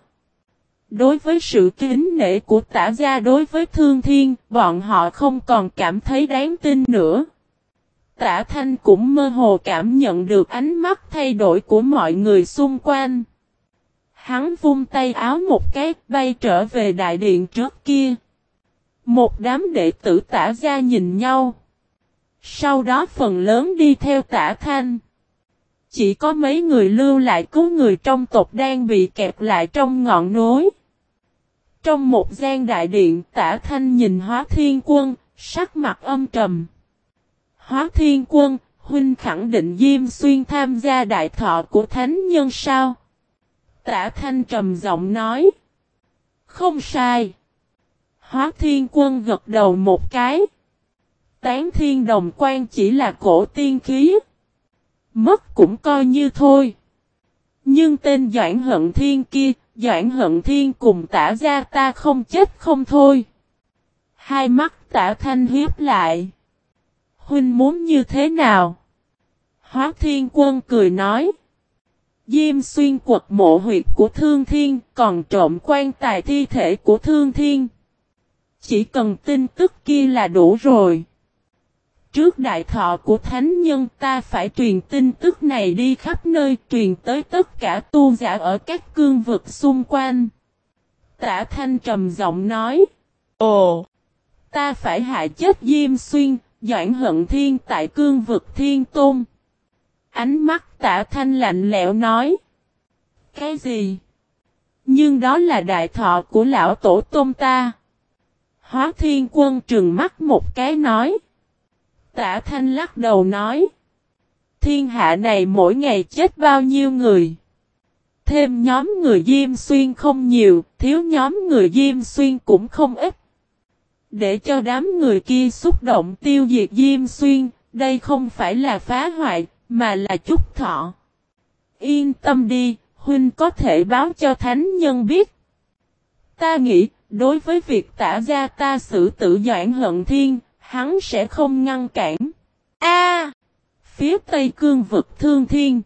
Đối với sự kính nể của tả gia đối với thương thiên, bọn họ không còn cảm thấy đáng tin nữa. Tả thanh cũng mơ hồ cảm nhận được ánh mắt thay đổi của mọi người xung quanh. Hắn vung tay áo một cái bay trở về đại điện trước kia. Một đám đệ tử tả gia nhìn nhau. Sau đó phần lớn đi theo tả thanh. Chỉ có mấy người lưu lại cứu người trong tộc đang bị kẹp lại trong ngọn núi. Trong một gian đại điện tả thanh nhìn hóa thiên quân, sắc mặt âm trầm. Hóa thiên quân, huynh khẳng định Diêm Xuyên tham gia đại thọ của thánh nhân sao? Tả thanh trầm giọng nói. Không sai. Hóa thiên quân gật đầu một cái. Tán thiên đồng quan chỉ là cổ tiên khí. Mất cũng coi như thôi. Nhưng tên Doãn Hận Thiên kia, Doãn Hận Thiên cùng tả ra ta không chết không thôi. Hai mắt tả thanh hiếp lại. Huynh muốn như thế nào? Hóa Thiên Quân cười nói. Diêm xuyên quật mộ huyệt của Thương Thiên, còn trộm quan tài thi thể của Thương Thiên. Chỉ cần tin tức kia là đủ rồi. Trước đại thọ của thánh nhân ta phải truyền tin tức này đi khắp nơi truyền tới tất cả tu giả ở các cương vực xung quanh. Tả thanh trầm giọng nói. Ồ! Ta phải hại chết Diêm Xuyên, Doãn Hận Thiên tại cương vực Thiên Tôn. Ánh mắt tả thanh lạnh lẽo nói. Cái gì? Nhưng đó là đại thọ của lão tổ tôn ta. Hóa thiên quân trừng mắt một cái nói. Tả thanh lắc đầu nói. Thiên hạ này mỗi ngày chết bao nhiêu người. Thêm nhóm người Diêm Xuyên không nhiều, thiếu nhóm người Diêm Xuyên cũng không ít. Để cho đám người kia xúc động tiêu diệt Diêm Xuyên, đây không phải là phá hoại, mà là chúc thọ. Yên tâm đi, huynh có thể báo cho thánh nhân biết. Ta nghĩ, đối với việc tả ra ta xử tử doãn hận thiên, hắn sẽ không ngăn cản. A! phía tây cương vực thương thiên.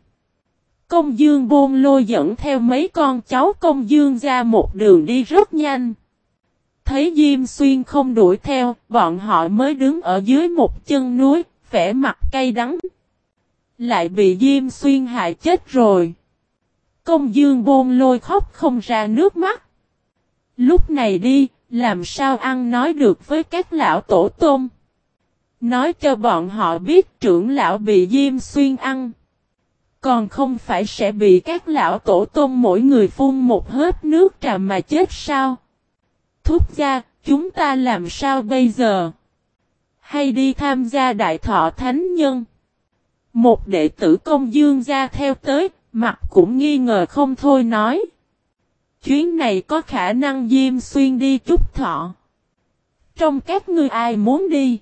Công dương bôn lôi dẫn theo mấy con cháu công dương ra một đường đi rất nhanh. Thấy Diêm Xuyên không đuổi theo, bọn họ mới đứng ở dưới một chân núi, vẻ mặt cay đắng. Lại bị Diêm Xuyên hại chết rồi. Công dương bôn lôi khóc không ra nước mắt. Lúc này đi, làm sao ăn nói được với các lão tổ tôm. Nói cho bọn họ biết trưởng lão bị Diêm Xuyên ăn. Còn không phải sẽ bị các lão tổ tôm mỗi người phun một hớp nước trà mà chết sao? Thúc gia, chúng ta làm sao bây giờ? Hay đi tham gia đại thọ thánh nhân? Một đệ tử công dương ra theo tới, mặt cũng nghi ngờ không thôi nói. Chuyến này có khả năng Diêm Xuyên đi chút thọ. Trong các ngươi ai muốn đi?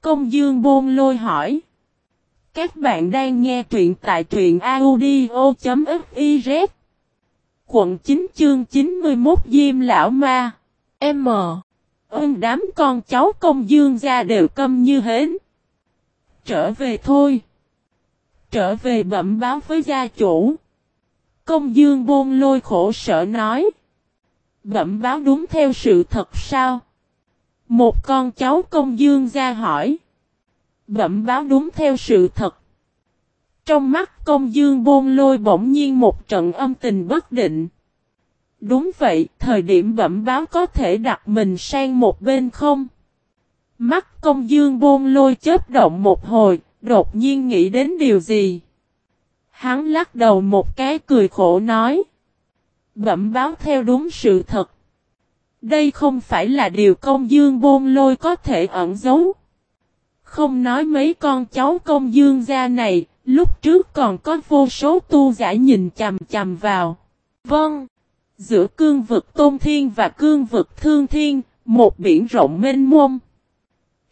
Công dương buông lôi hỏi. Các bạn đang nghe truyện tại truyện audio.fiz Quận 9 chương 91 Diêm Lão Ma M Ơn đám con cháu công dương ra đều câm như hến. Trở về thôi. Trở về bẩm báo với gia chủ. Công dương bôn lôi khổ sở nói. Bẩm báo đúng theo sự thật sao? Một con cháu công dương ra hỏi. Bẩm báo đúng theo sự thật. Trong mắt công dương bôn lôi bỗng nhiên một trận âm tình bất định. Đúng vậy, thời điểm bẩm báo có thể đặt mình sang một bên không? Mắt công dương bôn lôi chớp động một hồi, đột nhiên nghĩ đến điều gì? Hắn lắc đầu một cái cười khổ nói. Bẩm báo theo đúng sự thật. Đây không phải là điều công dương bôn lôi có thể ẩn giấu. Không nói mấy con cháu công dương gia này, lúc trước còn có vô số tu giả nhìn chầm chầm vào. Vâng. Giữa cương vực tôn thiên và cương vực thương thiên, một biển rộng mênh mông.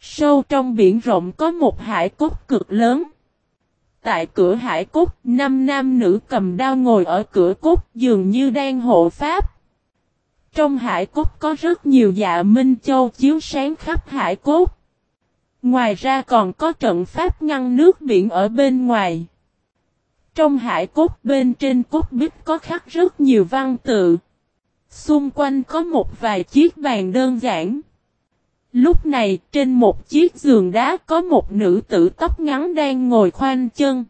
Sâu trong biển rộng có một hải cốt cực lớn. Tại cửa hải cốt, năm nam nữ cầm đao ngồi ở cửa cốt dường như đang hộ pháp. Trong hải cốt có rất nhiều dạ minh châu chiếu sáng khắp hải cốt. Ngoài ra còn có trận pháp ngăn nước biển ở bên ngoài. Trong hải cốt bên trên cốt bích có khắc rất nhiều văn tự. Xung quanh có một vài chiếc bàn đơn giản. Lúc này trên một chiếc giường đá có một nữ tử tóc ngắn đang ngồi khoanh chân.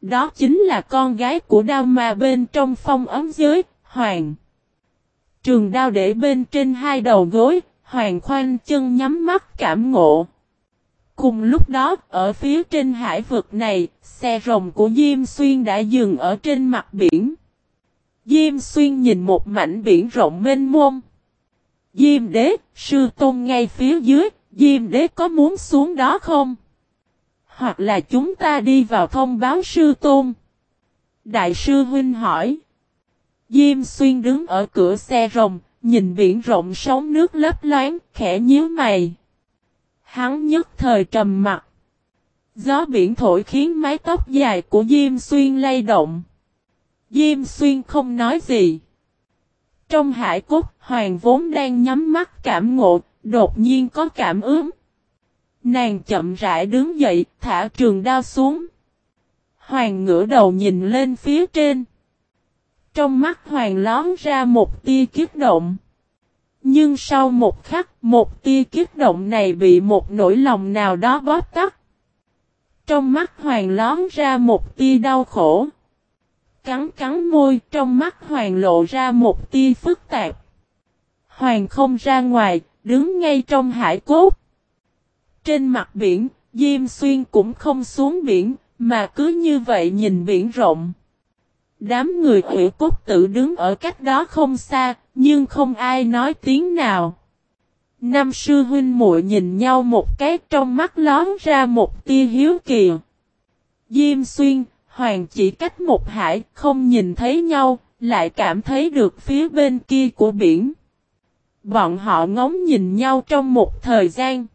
Đó chính là con gái của đao mà bên trong phong ấm giới, Hoàng. Trường đao để bên trên hai đầu gối, Hoàng khoanh chân nhắm mắt cảm ngộ. Cùng lúc đó, ở phía trên hải vực này, xe rồng của Diêm Xuyên đã dừng ở trên mặt biển. Diêm Xuyên nhìn một mảnh biển rộng mênh mông. Diêm đế, sư tôn ngay phía dưới, Diêm đế có muốn xuống đó không? Hoặc là chúng ta đi vào thông báo sư tôn. Đại sư huynh hỏi. Diêm xuyên đứng ở cửa xe rồng, nhìn biển rộng sóng nước lấp loáng, khẽ nhíu mày. Hắn nhất thời trầm mặt. Gió biển thổi khiến mái tóc dài của Diêm Xuyên lay động. Diêm Xuyên không nói gì. Trong hải cốt, Hoàng vốn đang nhắm mắt cảm ngộ, đột nhiên có cảm ứng. Nàng chậm rãi đứng dậy, thả trường đao xuống. Hoàng ngửa đầu nhìn lên phía trên. Trong mắt Hoàng lón ra một tia kiếp động. Nhưng sau một khắc, một tia kiếp động này bị một nỗi lòng nào đó bóp tắt. Trong mắt Hoàng lón ra một tia đau khổ. Cắn cắn môi, trong mắt Hoàng lộ ra một tia phức tạp. Hoàng không ra ngoài, đứng ngay trong hải cốt. Trên mặt biển, Diêm Xuyên cũng không xuống biển, mà cứ như vậy nhìn biển rộng. Đám người hủy cốt tự đứng ở cách đó không xa, nhưng không ai nói tiếng nào. Năm sư huynh muội nhìn nhau một cái trong mắt lón ra một tia hiếu kỳ. Diêm xuyên, hoàng chỉ cách một hải, không nhìn thấy nhau, lại cảm thấy được phía bên kia của biển. Bọn họ ngóng nhìn nhau trong một thời gian.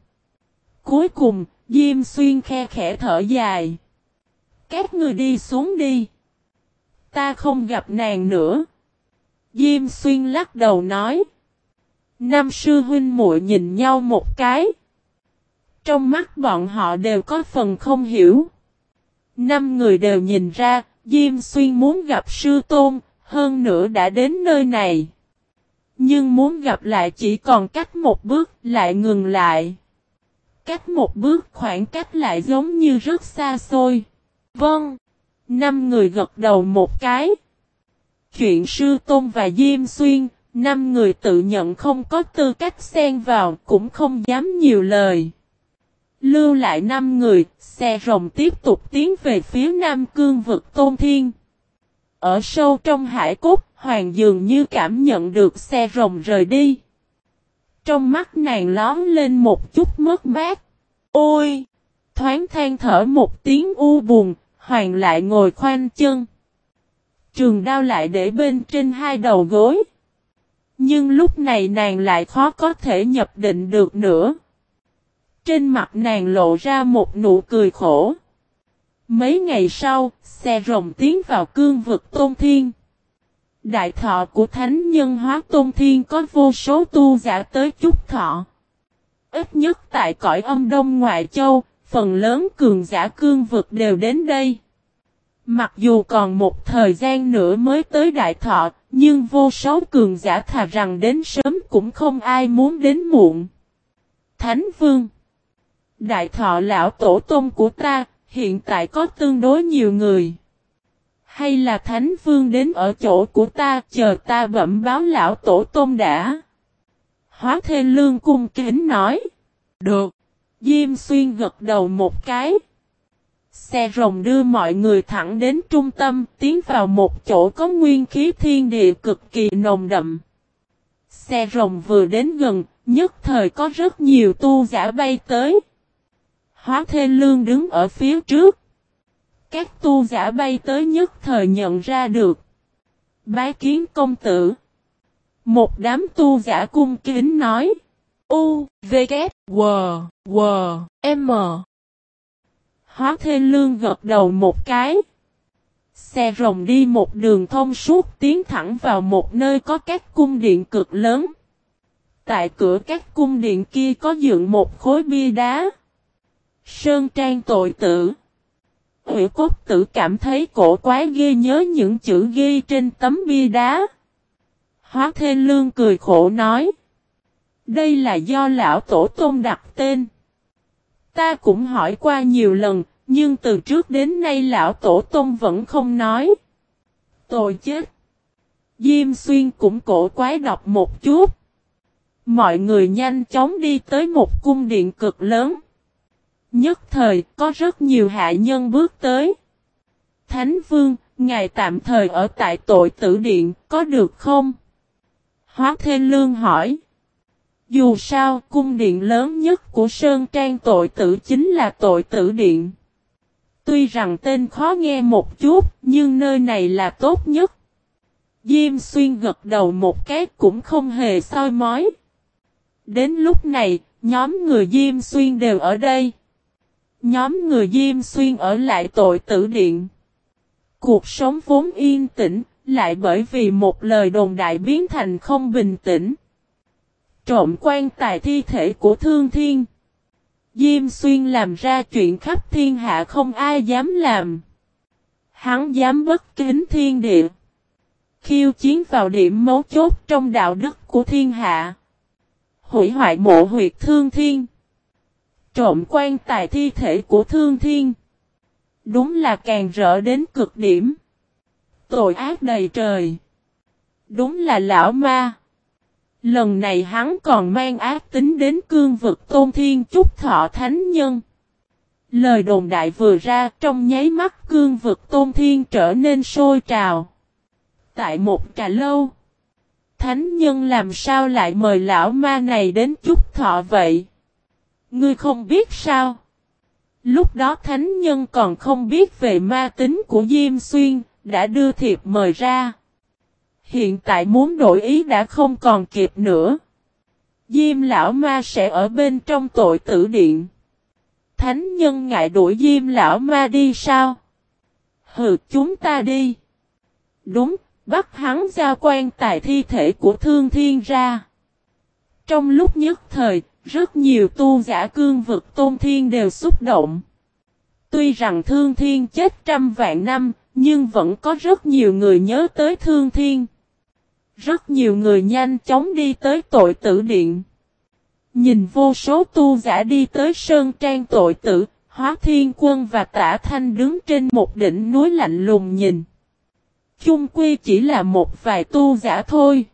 Cuối cùng, Diêm xuyên khe khẽ thở dài. Các người đi xuống đi. Ta không gặp nàng nữa. Diêm xuyên lắc đầu nói. Nam sư huynh muội nhìn nhau một cái. Trong mắt bọn họ đều có phần không hiểu. Năm người đều nhìn ra, Diêm Xuyên muốn gặp sư tôn, hơn nữa đã đến nơi này. Nhưng muốn gặp lại chỉ còn cách một bước, lại ngừng lại. Cách một bước khoảng cách lại giống như rất xa xôi. Vâng. Năm người gật đầu một cái. Chuyện sư tôn và Diêm Xuyên, năm người tự nhận không có tư cách xen vào, cũng không dám nhiều lời. Lưu lại năm người, xe rồng tiếp tục tiến về phía nam cương vực Tôn Thiên. Ở sâu trong hải cốt, Hoàng dường như cảm nhận được xe rồng rời đi. Trong mắt nàng lón lên một chút mất mát. Ôi! Thoáng than thở một tiếng u buồn, Hoàng lại ngồi khoanh chân. Trường đao lại để bên trên hai đầu gối. Nhưng lúc này nàng lại khó có thể nhập định được nữa. Trên mặt nàng lộ ra một nụ cười khổ. Mấy ngày sau, xe rồng tiến vào cương vực Tôn Thiên. Đại thọ của Thánh Nhân Hóa Tôn Thiên có vô số tu giả tới chúc thọ. Ít nhất tại cõi âm đông ngoại châu, phần lớn cường giả cương vực đều đến đây. Mặc dù còn một thời gian nữa mới tới đại thọ, nhưng vô số cường giả thà rằng đến sớm cũng không ai muốn đến muộn. Thánh Vương Đại thọ lão tổ tôn của ta, hiện tại có tương đối nhiều người. Hay là Thánh Vương đến ở chỗ của ta, chờ ta bẩm báo lão tổ tôn đã. Hóa Thê Lương cung kính nói. Được. Diêm Xuyên gật đầu một cái. Xe rồng đưa mọi người thẳng đến trung tâm, tiến vào một chỗ có nguyên khí thiên địa cực kỳ nồng đậm. Xe rồng vừa đến gần, nhất thời có rất nhiều tu giả bay tới. Hóa Thê Lương đứng ở phía trước. Các tu giả bay tới nhất thời nhận ra được. Bái kiến công tử. Một đám tu giả cung kính nói. U, V, K, W, W, M. Hóa Thê Lương gật đầu một cái. Xe rồng đi một đường thông suốt tiến thẳng vào một nơi có các cung điện cực lớn. Tại cửa các cung điện kia có dựng một khối bia đá. Sơn trang tội tử. Hủy cốt tử cảm thấy cổ quá ghê nhớ những chữ ghi trên tấm bia đá. Hóa Thê Lương cười khổ nói. Đây là do lão tổ tôn đặt tên. Ta cũng hỏi qua nhiều lần, nhưng từ trước đến nay lão tổ tôn vẫn không nói. Tội chết. Diêm xuyên cũng cổ quái đọc một chút. Mọi người nhanh chóng đi tới một cung điện cực lớn. Nhất thời có rất nhiều hạ nhân bước tới. Thánh vương, ngài tạm thời ở tại tội tử điện, có được không? Hóa Thê Lương hỏi. Dù sao, cung điện lớn nhất của Sơn Trang tội tử chính là tội tử điện. Tuy rằng tên khó nghe một chút, nhưng nơi này là tốt nhất. Diêm xuyên gật đầu một cái cũng không hề soi mói. Đến lúc này, nhóm người Diêm xuyên đều ở đây. Nhóm người Diêm xuyên ở lại tội tử điện. Cuộc sống vốn yên tĩnh, lại bởi vì một lời đồn đại biến thành không bình tĩnh. Trộm quan tài thi thể của Thương Thiên. Diêm Xuyên làm ra chuyện khắp thiên hạ không ai dám làm. Hắn dám bất kính thiên địa. Khiêu chiến vào điểm mấu chốt trong đạo đức của thiên hạ. Hủy hoại mộ huyệt Thương Thiên. Trộm quan tài thi thể của Thương Thiên. Đúng là càng rỡ đến cực điểm. Tội ác đầy trời. Đúng là lão ma. Lần này hắn còn mang ác tính đến cương vực tôn thiên chúc thọ thánh nhân. Lời đồn đại vừa ra trong nháy mắt cương vực tôn thiên trở nên sôi trào. Tại một trà lâu. Thánh nhân làm sao lại mời lão ma này đến chúc thọ vậy? Ngươi không biết sao? Lúc đó thánh nhân còn không biết về ma tính của Diêm Xuyên, đã đưa thiệp mời ra. Hiện tại muốn đổi ý đã không còn kịp nữa. Diêm lão ma sẽ ở bên trong tội tử điện. Thánh nhân ngại đuổi Diêm lão ma đi sao? Hừ chúng ta đi. Đúng, bắt hắn ra quan tài thi thể của thương thiên ra. Trong lúc nhất thời, rất nhiều tu giả cương vực tôn thiên đều xúc động. Tuy rằng thương thiên chết trăm vạn năm, nhưng vẫn có rất nhiều người nhớ tới thương thiên. Rất nhiều người nhanh chóng đi tới tội tử điện. Nhìn vô số tu giả đi tới sơn trang tội tử, hóa thiên quân và tả thanh đứng trên một đỉnh núi lạnh lùng nhìn. Chung quy chỉ là một vài tu giả thôi.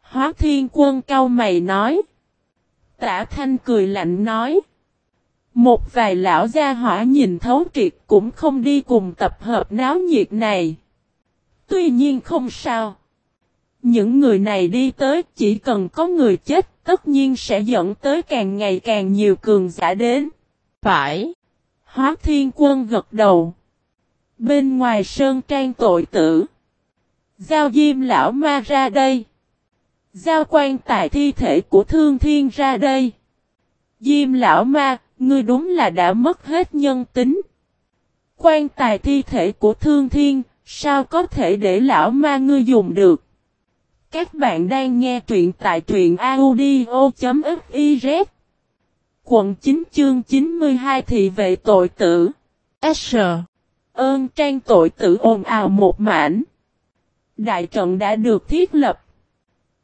Hóa thiên quân cau mày nói. Tả thanh cười lạnh nói. Một vài lão gia hỏa nhìn thấu triệt cũng không đi cùng tập hợp náo nhiệt này. Tuy nhiên không sao. Những người này đi tới chỉ cần có người chết, tất nhiên sẽ dẫn tới càng ngày càng nhiều cường giả đến. Phải. Hóa thiên quân gật đầu. Bên ngoài sơn trang tội tử. Giao diêm lão ma ra đây. Giao quan tài thi thể của thương thiên ra đây. Diêm lão ma, ngươi đúng là đã mất hết nhân tính. Quan tài thi thể của thương thiên, sao có thể để lão ma ngươi dùng được? Các bạn đang nghe truyện tại truyện audio.fiz Quận 9 chương 92 thị vệ tội tử S. Ơn trang tội tử ồn ào một mảnh. Đại trận đã được thiết lập.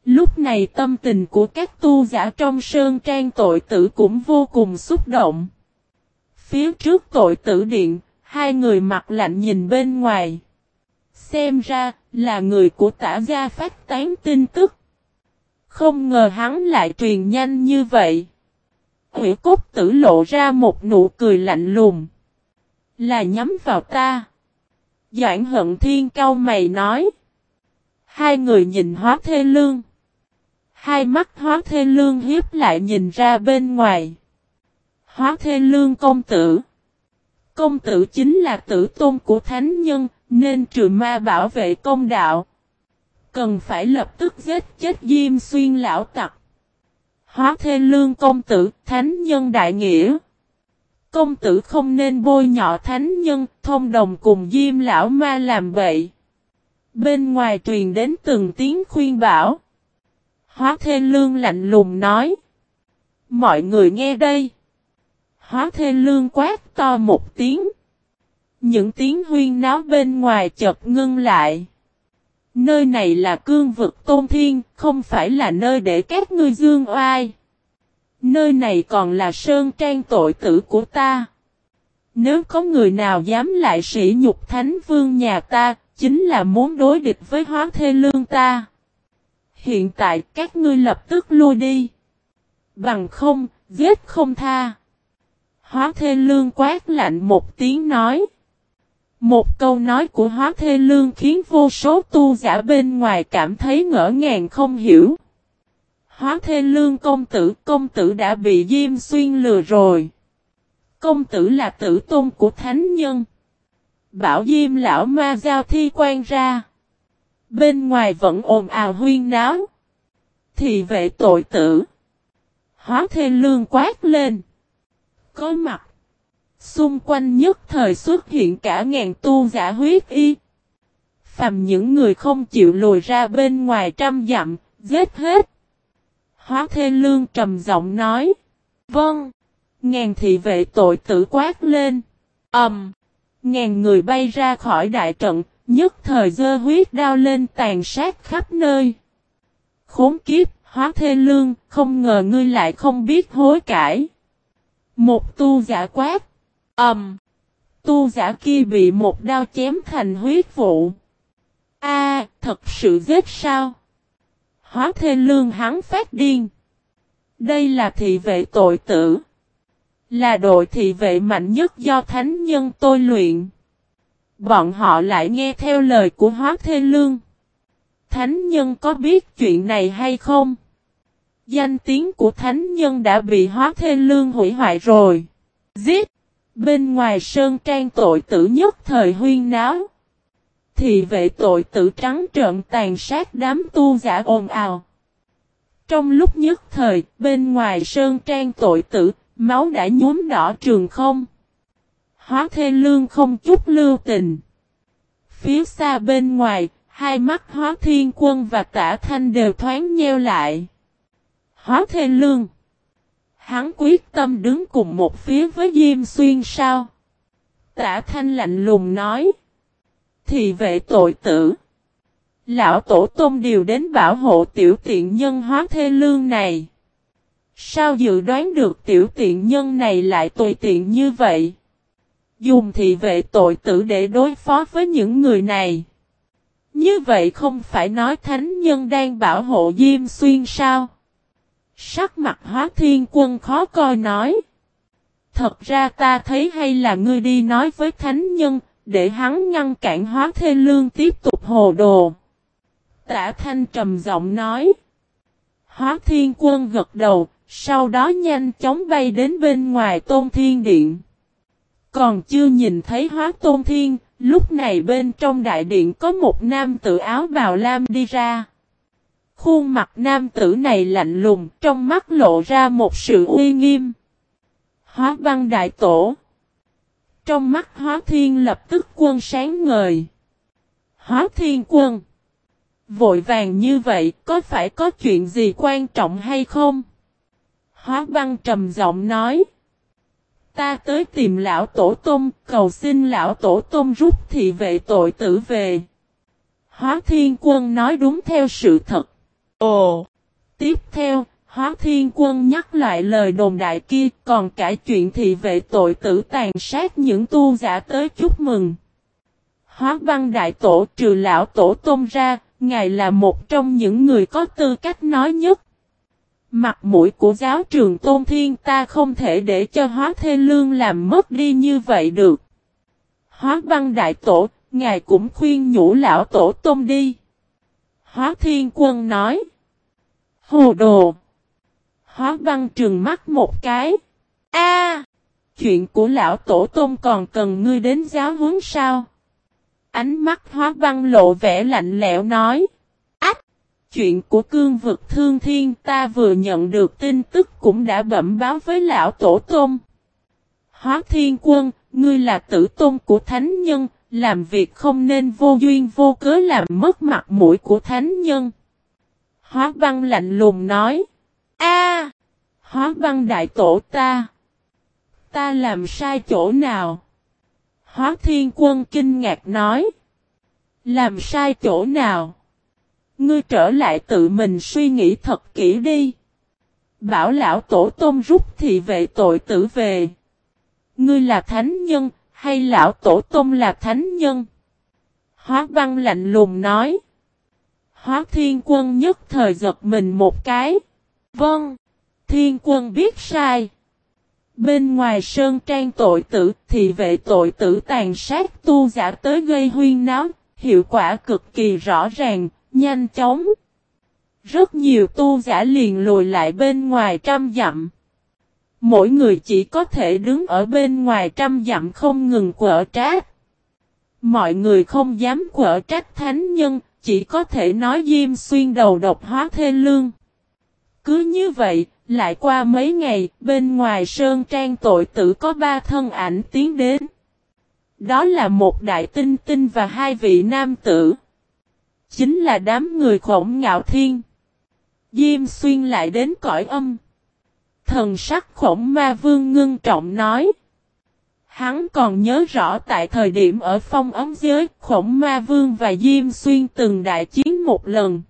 Lúc này tâm tình của các tu giả trong sơn trang tội tử cũng vô cùng xúc động. Phía trước tội tử điện, hai người mặt lạnh nhìn bên ngoài. Xem ra, là người của tả gia phát tán tin tức. Không ngờ hắn lại truyền nhanh như vậy. Hủy cốt tử lộ ra một nụ cười lạnh lùng. Là nhắm vào ta. Doãn hận thiên cao mày nói. Hai người nhìn hóa thê lương. Hai mắt hóa thê lương hiếp lại nhìn ra bên ngoài. Hóa thê lương công tử. Công tử chính là tử tôn của thánh nhân, nên trừ ma bảo vệ công đạo. Cần phải lập tức giết chết Diêm Xuyên lão tặc. Hóa thê lương công tử, thánh nhân đại nghĩa. Công tử không nên bôi nhọ thánh nhân, thông đồng cùng Diêm lão ma làm vậy. Bên ngoài truyền đến từng tiếng khuyên bảo. Hóa thê lương lạnh lùng nói. Mọi người nghe đây. Hóa thê lương quát to một tiếng. Những tiếng huyên náo bên ngoài chợt ngưng lại. Nơi này là cương vực tôn thiên, không phải là nơi để các ngươi dương oai. Nơi này còn là sơn trang tội tử của ta. Nếu có người nào dám lại sỉ nhục thánh vương nhà ta, chính là muốn đối địch với hóa thê lương ta. Hiện tại các ngươi lập tức lui đi. Bằng không, giết không tha. Hóa thê lương quát lạnh một tiếng nói. Một câu nói của hóa thê lương khiến vô số tu giả bên ngoài cảm thấy ngỡ ngàng không hiểu. Hóa thê lương công tử, công tử đã bị Diêm Xuyên lừa rồi. Công tử là tử tôn của thánh nhân. Bảo Diêm lão ma giao thi quan ra. Bên ngoài vẫn ồn ào huyên náo. Thì vệ tội tử. Hóa thê lương quát lên. Có mặt. Xung quanh nhất thời xuất hiện cả ngàn tu giả huyết y. Phàm những người không chịu lùi ra bên ngoài trăm dặm, giết hết. Hóa thê lương trầm giọng nói. Vâng. Ngàn thị vệ tội tử quát lên. ầm, um, Ngàn người bay ra khỏi đại trận, nhất thời dơ huyết đao lên tàn sát khắp nơi. Khốn kiếp, hóa thê lương, không ngờ ngươi lại không biết hối cải. Một tu giả quát. Ẩm. um, Tu giả kia bị một đao chém thành huyết vụ. A, thật sự giết sao? Hóa thê lương hắn phát điên. Đây là thị vệ tội tử. Là đội thị vệ mạnh nhất do thánh nhân tôi luyện. Bọn họ lại nghe theo lời của hóa thê lương. Thánh nhân có biết chuyện này hay không? Danh tiếng của thánh nhân đã bị hóa thê lương hủy hoại rồi. Giết! Bên ngoài sơn trang tội tử nhất thời huyên náo. Thì vệ tội tử trắng trợn tàn sát đám tu giả ồn ào. Trong lúc nhất thời, bên ngoài sơn trang tội tử, máu đã nhuốm đỏ trường không. Hóa thê lương không chút lưu tình. Phía xa bên ngoài, hai mắt hóa thiên quân và tả thanh đều thoáng nheo lại. Hóa thê lương. Hắn quyết tâm đứng cùng một phía với Diêm Xuyên sao? Tả thanh lạnh lùng nói. Thì vệ tội tử. Lão tổ tôn điều đến bảo hộ tiểu tiện nhân hóa thê lương này. Sao dự đoán được tiểu tiện nhân này lại tùy tiện như vậy? Dùng thị vệ tội tử để đối phó với những người này. Như vậy không phải nói thánh nhân đang bảo hộ Diêm Xuyên sao? Sắc mặt hóa thiên quân khó coi nói. Thật ra ta thấy hay là ngươi đi nói với thánh nhân, để hắn ngăn cản hóa thê lương tiếp tục hồ đồ. Tả thanh trầm giọng nói. Hóa thiên quân gật đầu, sau đó nhanh chóng bay đến bên ngoài tôn thiên điện. Còn chưa nhìn thấy hóa tôn thiên, lúc này bên trong đại điện có một nam tử áo bào lam đi ra. Khuôn mặt nam tử này lạnh lùng, trong mắt lộ ra một sự uy nghiêm. Hóa băng đại tổ. Trong mắt hóa thiên lập tức quân sáng ngời. Hóa thiên quân. Vội vàng như vậy, có phải có chuyện gì quan trọng hay không? Hóa băng trầm giọng nói. Ta tới tìm lão tổ tôm, cầu xin lão tổ tôm rút thị vệ tội tử về. Hóa thiên quân nói đúng theo sự thật. Ồ! Tiếp theo, Hóa Thiên Quân nhắc lại lời đồn đại kia, còn cả chuyện thị vệ tội tử tàn sát những tu giả tới chúc mừng. Hóa Văn Đại Tổ trừ lão tổ tôm ra, ngài là một trong những người có tư cách nói nhất. Mặt mũi của giáo trường tôn thiên ta không thể để cho hóa thê lương làm mất đi như vậy được. Hóa văn đại tổ, ngài cũng khuyên nhủ lão tổ tôn đi. Hóa thiên quân nói. Hồ đồ. Hóa văn trừng mắt một cái. A, Chuyện của lão tổ tôn còn cần ngươi đến giáo huấn sao? Ánh mắt hóa văn lộ vẻ lạnh lẽo nói. Chuyện của cương vực thương thiên ta vừa nhận được tin tức cũng đã bẩm báo với lão tổ tôm. Hóa thiên quân, ngươi là tử tôn của thánh nhân, làm việc không nên vô duyên vô cớ làm mất mặt mũi của thánh nhân. Hóa băng lạnh lùng nói. A, Hóa băng đại tổ ta. Ta làm sai chỗ nào? Hóa thiên quân kinh ngạc nói. Làm sai chỗ nào? Ngươi trở lại tự mình suy nghĩ thật kỹ đi. Bảo lão tổ tôm rút thì vệ tội tử về. Ngươi là thánh nhân, hay lão tổ tôm là thánh nhân? Hóa văn lạnh lùng nói. Hóa thiên quân nhất thời giật mình một cái. Vâng, thiên quân biết sai. Bên ngoài sơn trang tội tử thì vệ tội tử tàn sát tu giả tới gây huyên náo, hiệu quả cực kỳ rõ ràng, nhanh chóng. Rất nhiều tu giả liền lùi lại bên ngoài trăm dặm. Mỗi người chỉ có thể đứng ở bên ngoài trăm dặm không ngừng quở trách. Mọi người không dám quở trách thánh nhân, chỉ có thể nói Diêm Xuyên đầu độc hóa thê lương. Cứ như vậy, lại qua mấy ngày, bên ngoài sơn trang tội tử có ba thân ảnh tiến đến. Đó là một đại tinh tinh và hai vị nam tử. Chính là đám người khổng ngạo thiên. Diêm xuyên lại đến cõi âm. Thần sắc khổng ma vương ngưng trọng nói. Hắn còn nhớ rõ tại thời điểm ở phong ấm giới, khổng ma vương và Diêm Xuyên từng đại chiến một lần.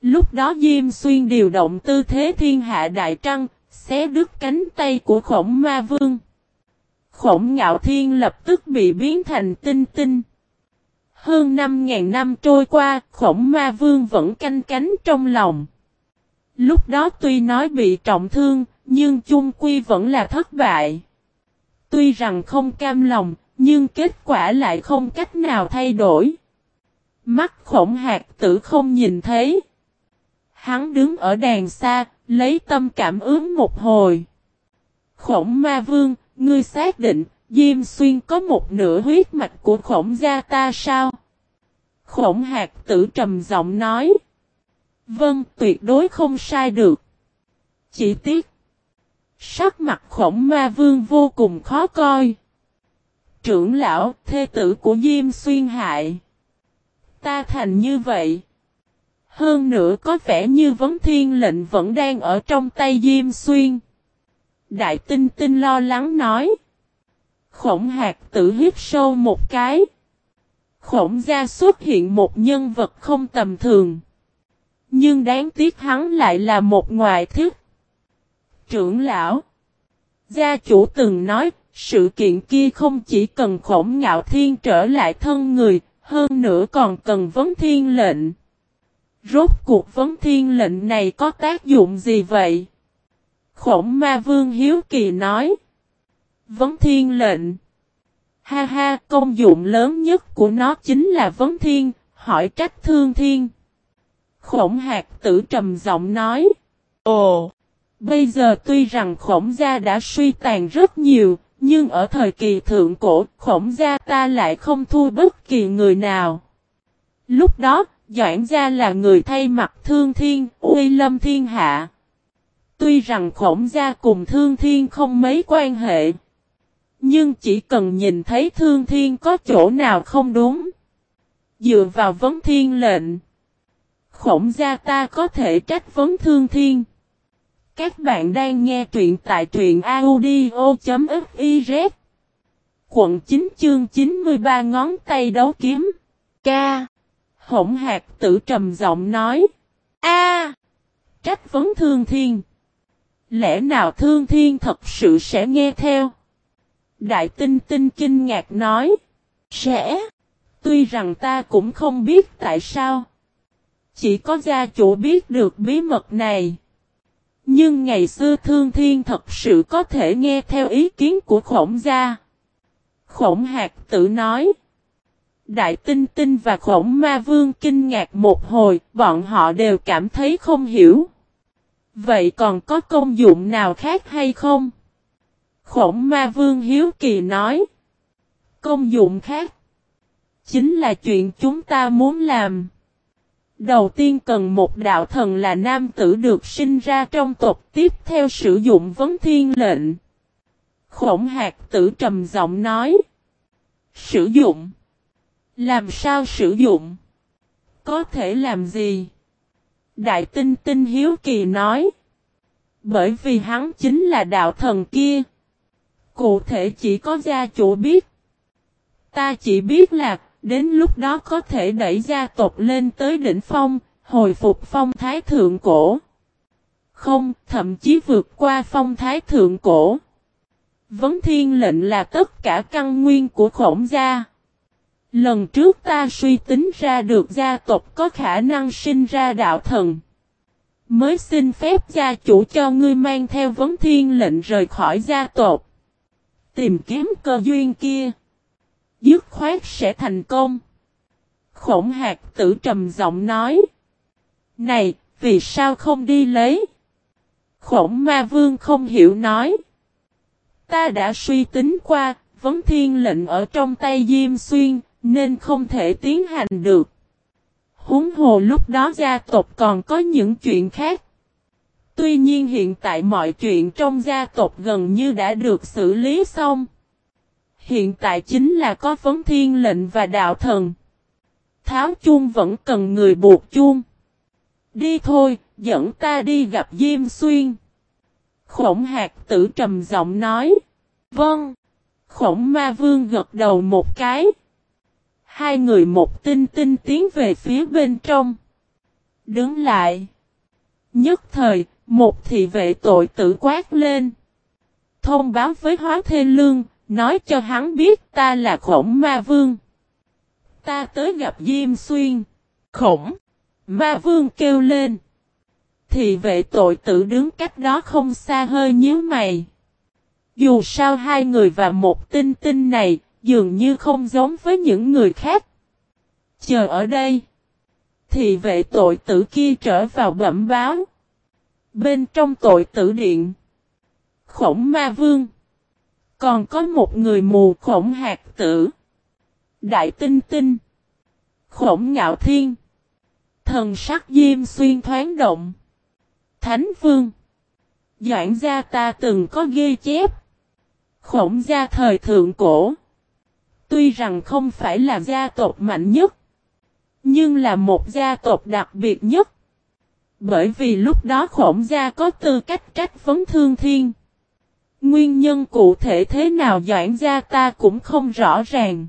Lúc đó Diêm Xuyên điều động tư thế thiên hạ đại trăng, xé đứt cánh tay của khổng ma vương. Khổng ngạo thiên lập tức bị biến thành tinh tinh. Hơn 5.000 năm trôi qua, khổng ma vương vẫn canh cánh trong lòng. Lúc đó tuy nói bị trọng thương, nhưng chung quy vẫn là thất bại. Tuy rằng không cam lòng, nhưng kết quả lại không cách nào thay đổi. Mắt khổng hạt tử không nhìn thấy. Hắn đứng ở đàn xa, lấy tâm cảm ứng một hồi. Khổng ma vương, ngươi xác định, Diêm Xuyên có một nửa huyết mạch của khổng gia ta sao? Khổng hạt tử trầm giọng nói. Vâng, tuyệt đối không sai được. Chỉ tiếc. Sắc mặt khổng ma vương vô cùng khó coi. Trưởng lão, thê tử của Diêm Xuyên hại. Ta thành như vậy. Hơn nữa có vẻ như vấn thiên lệnh vẫn đang ở trong tay Diêm Xuyên. Đại tinh tinh lo lắng nói. Khổng hạt tử hít sâu một cái. Khổng gia xuất hiện một nhân vật không tầm thường. Nhưng đáng tiếc hắn lại là một ngoại thức. Trưởng lão. Gia chủ từng nói, sự kiện kia không chỉ cần khổng ngạo thiên trở lại thân người, hơn nữa còn cần vấn thiên lệnh. Rốt cuộc vấn thiên lệnh này có tác dụng gì vậy? Khổng ma vương hiếu kỳ nói. Vấn thiên lệnh. Ha ha, công dụng lớn nhất của nó chính là vấn thiên, hỏi trách thương thiên. Khổng hạt tử trầm giọng nói. Ồ, bây giờ tuy rằng khổng gia đã suy tàn rất nhiều, nhưng ở thời kỳ thượng cổ, khổng gia ta lại không thua bất kỳ người nào. Lúc đó, Doãn gia là người thay mặt thương thiên, uy lâm thiên hạ. Tuy rằng khổng gia cùng thương thiên không mấy quan hệ. Nhưng chỉ cần nhìn thấy thương thiên có chỗ nào không đúng. Dựa vào vấn thiên lệnh. Khổng gia ta có thể trách vấn thương thiên. Các bạn đang nghe truyện tại truyện audio.fiz. Quận 9 chương 93 ngón tay đấu kiếm. Ca. khổng hạt tử trầm giọng nói. A, Trách vấn thương thiên. Lẽ nào thương thiên thật sự sẽ nghe theo? Đại tinh tinh kinh ngạc nói. Sẽ. Tuy rằng ta cũng không biết tại sao. Chỉ có gia chủ biết được bí mật này. Nhưng ngày xưa thương thiên thật sự có thể nghe theo ý kiến của khổng gia. Khổng hạt tử nói. Đại tinh tinh và khổng ma vương kinh ngạc một hồi, bọn họ đều cảm thấy không hiểu. Vậy còn có công dụng nào khác hay không? Khổng ma vương hiếu kỳ nói. Công dụng khác. Chính là chuyện chúng ta muốn làm. Đầu tiên cần một đạo thần là nam tử được sinh ra trong tộc, tiếp theo sử dụng vấn thiên lệnh. Khổng hạt tử trầm giọng nói. Sử dụng. Làm sao sử dụng? Có thể làm gì? Đại tinh tinh hiếu kỳ nói. Bởi vì hắn chính là đạo thần kia. Cụ thể chỉ có gia chủ biết. Ta chỉ biết là, đến lúc đó có thể đẩy gia tộc lên tới đỉnh phong, hồi phục phong thái thượng cổ. Không, thậm chí vượt qua phong thái thượng cổ. Vấn thiên lệnh là tất cả căn nguyên của khổng gia. Lần trước ta suy tính ra được gia tộc có khả năng sinh ra đạo thần. Mới xin phép gia chủ cho ngươi mang theo vấn thiên lệnh rời khỏi gia tộc. Tìm kiếm cơ duyên kia. Dứt khoát sẽ thành công. Khổng hạt tử trầm giọng nói. Này, vì sao không đi lấy? Khổng ma vương không hiểu nói. Ta đã suy tính qua, vấn thiên lệnh ở trong tay Diêm Xuyên, nên không thể tiến hành được. Húng hồ lúc đó gia tộc còn có những chuyện khác. Tuy nhiên hiện tại mọi chuyện trong gia tộc gần như đã được xử lý xong. Hiện tại chính là có vấn thiên lệnh và đạo thần. Tháo chuông vẫn cần người buộc chuông. Đi thôi, dẫn ta đi gặp Diêm Xuyên. Khổng hạt tử trầm giọng nói. Vâng. Khổng ma vương gật đầu một cái. Hai người một tinh tinh tiến về phía bên trong. Đứng lại. Nhất thời, một thị vệ tội tử quát lên. Thông báo với hóa thê lương, nói cho hắn biết ta là khổng ma vương. Ta tới gặp Diêm Xuyên. Khổng. Ma vương kêu lên. Thị vệ tội tử đứng cách đó không xa hơi nhíu mày. Dù sao hai người và một tinh tinh này, dường như không giống với những người khác. Chờ ở đây. thị vệ tội tử kia trở vào bẩm báo. Bên trong tội tử điện. Khổng ma vương. Còn có một người mù khổng hạt tử. Đại tinh tinh. Khổng ngạo thiên. Thần sắc diêm xuyên thoáng động. Thánh vương. Doãn gia ta từng có ghi chép. Khổng gia thời thượng cổ. Tuy rằng không phải là gia tộc mạnh nhất. Nhưng là một gia tộc đặc biệt nhất. Bởi vì lúc đó khổng gia có tư cách trách vấn thương thiên. Nguyên nhân cụ thể thế nào doãn gia ta cũng không rõ ràng.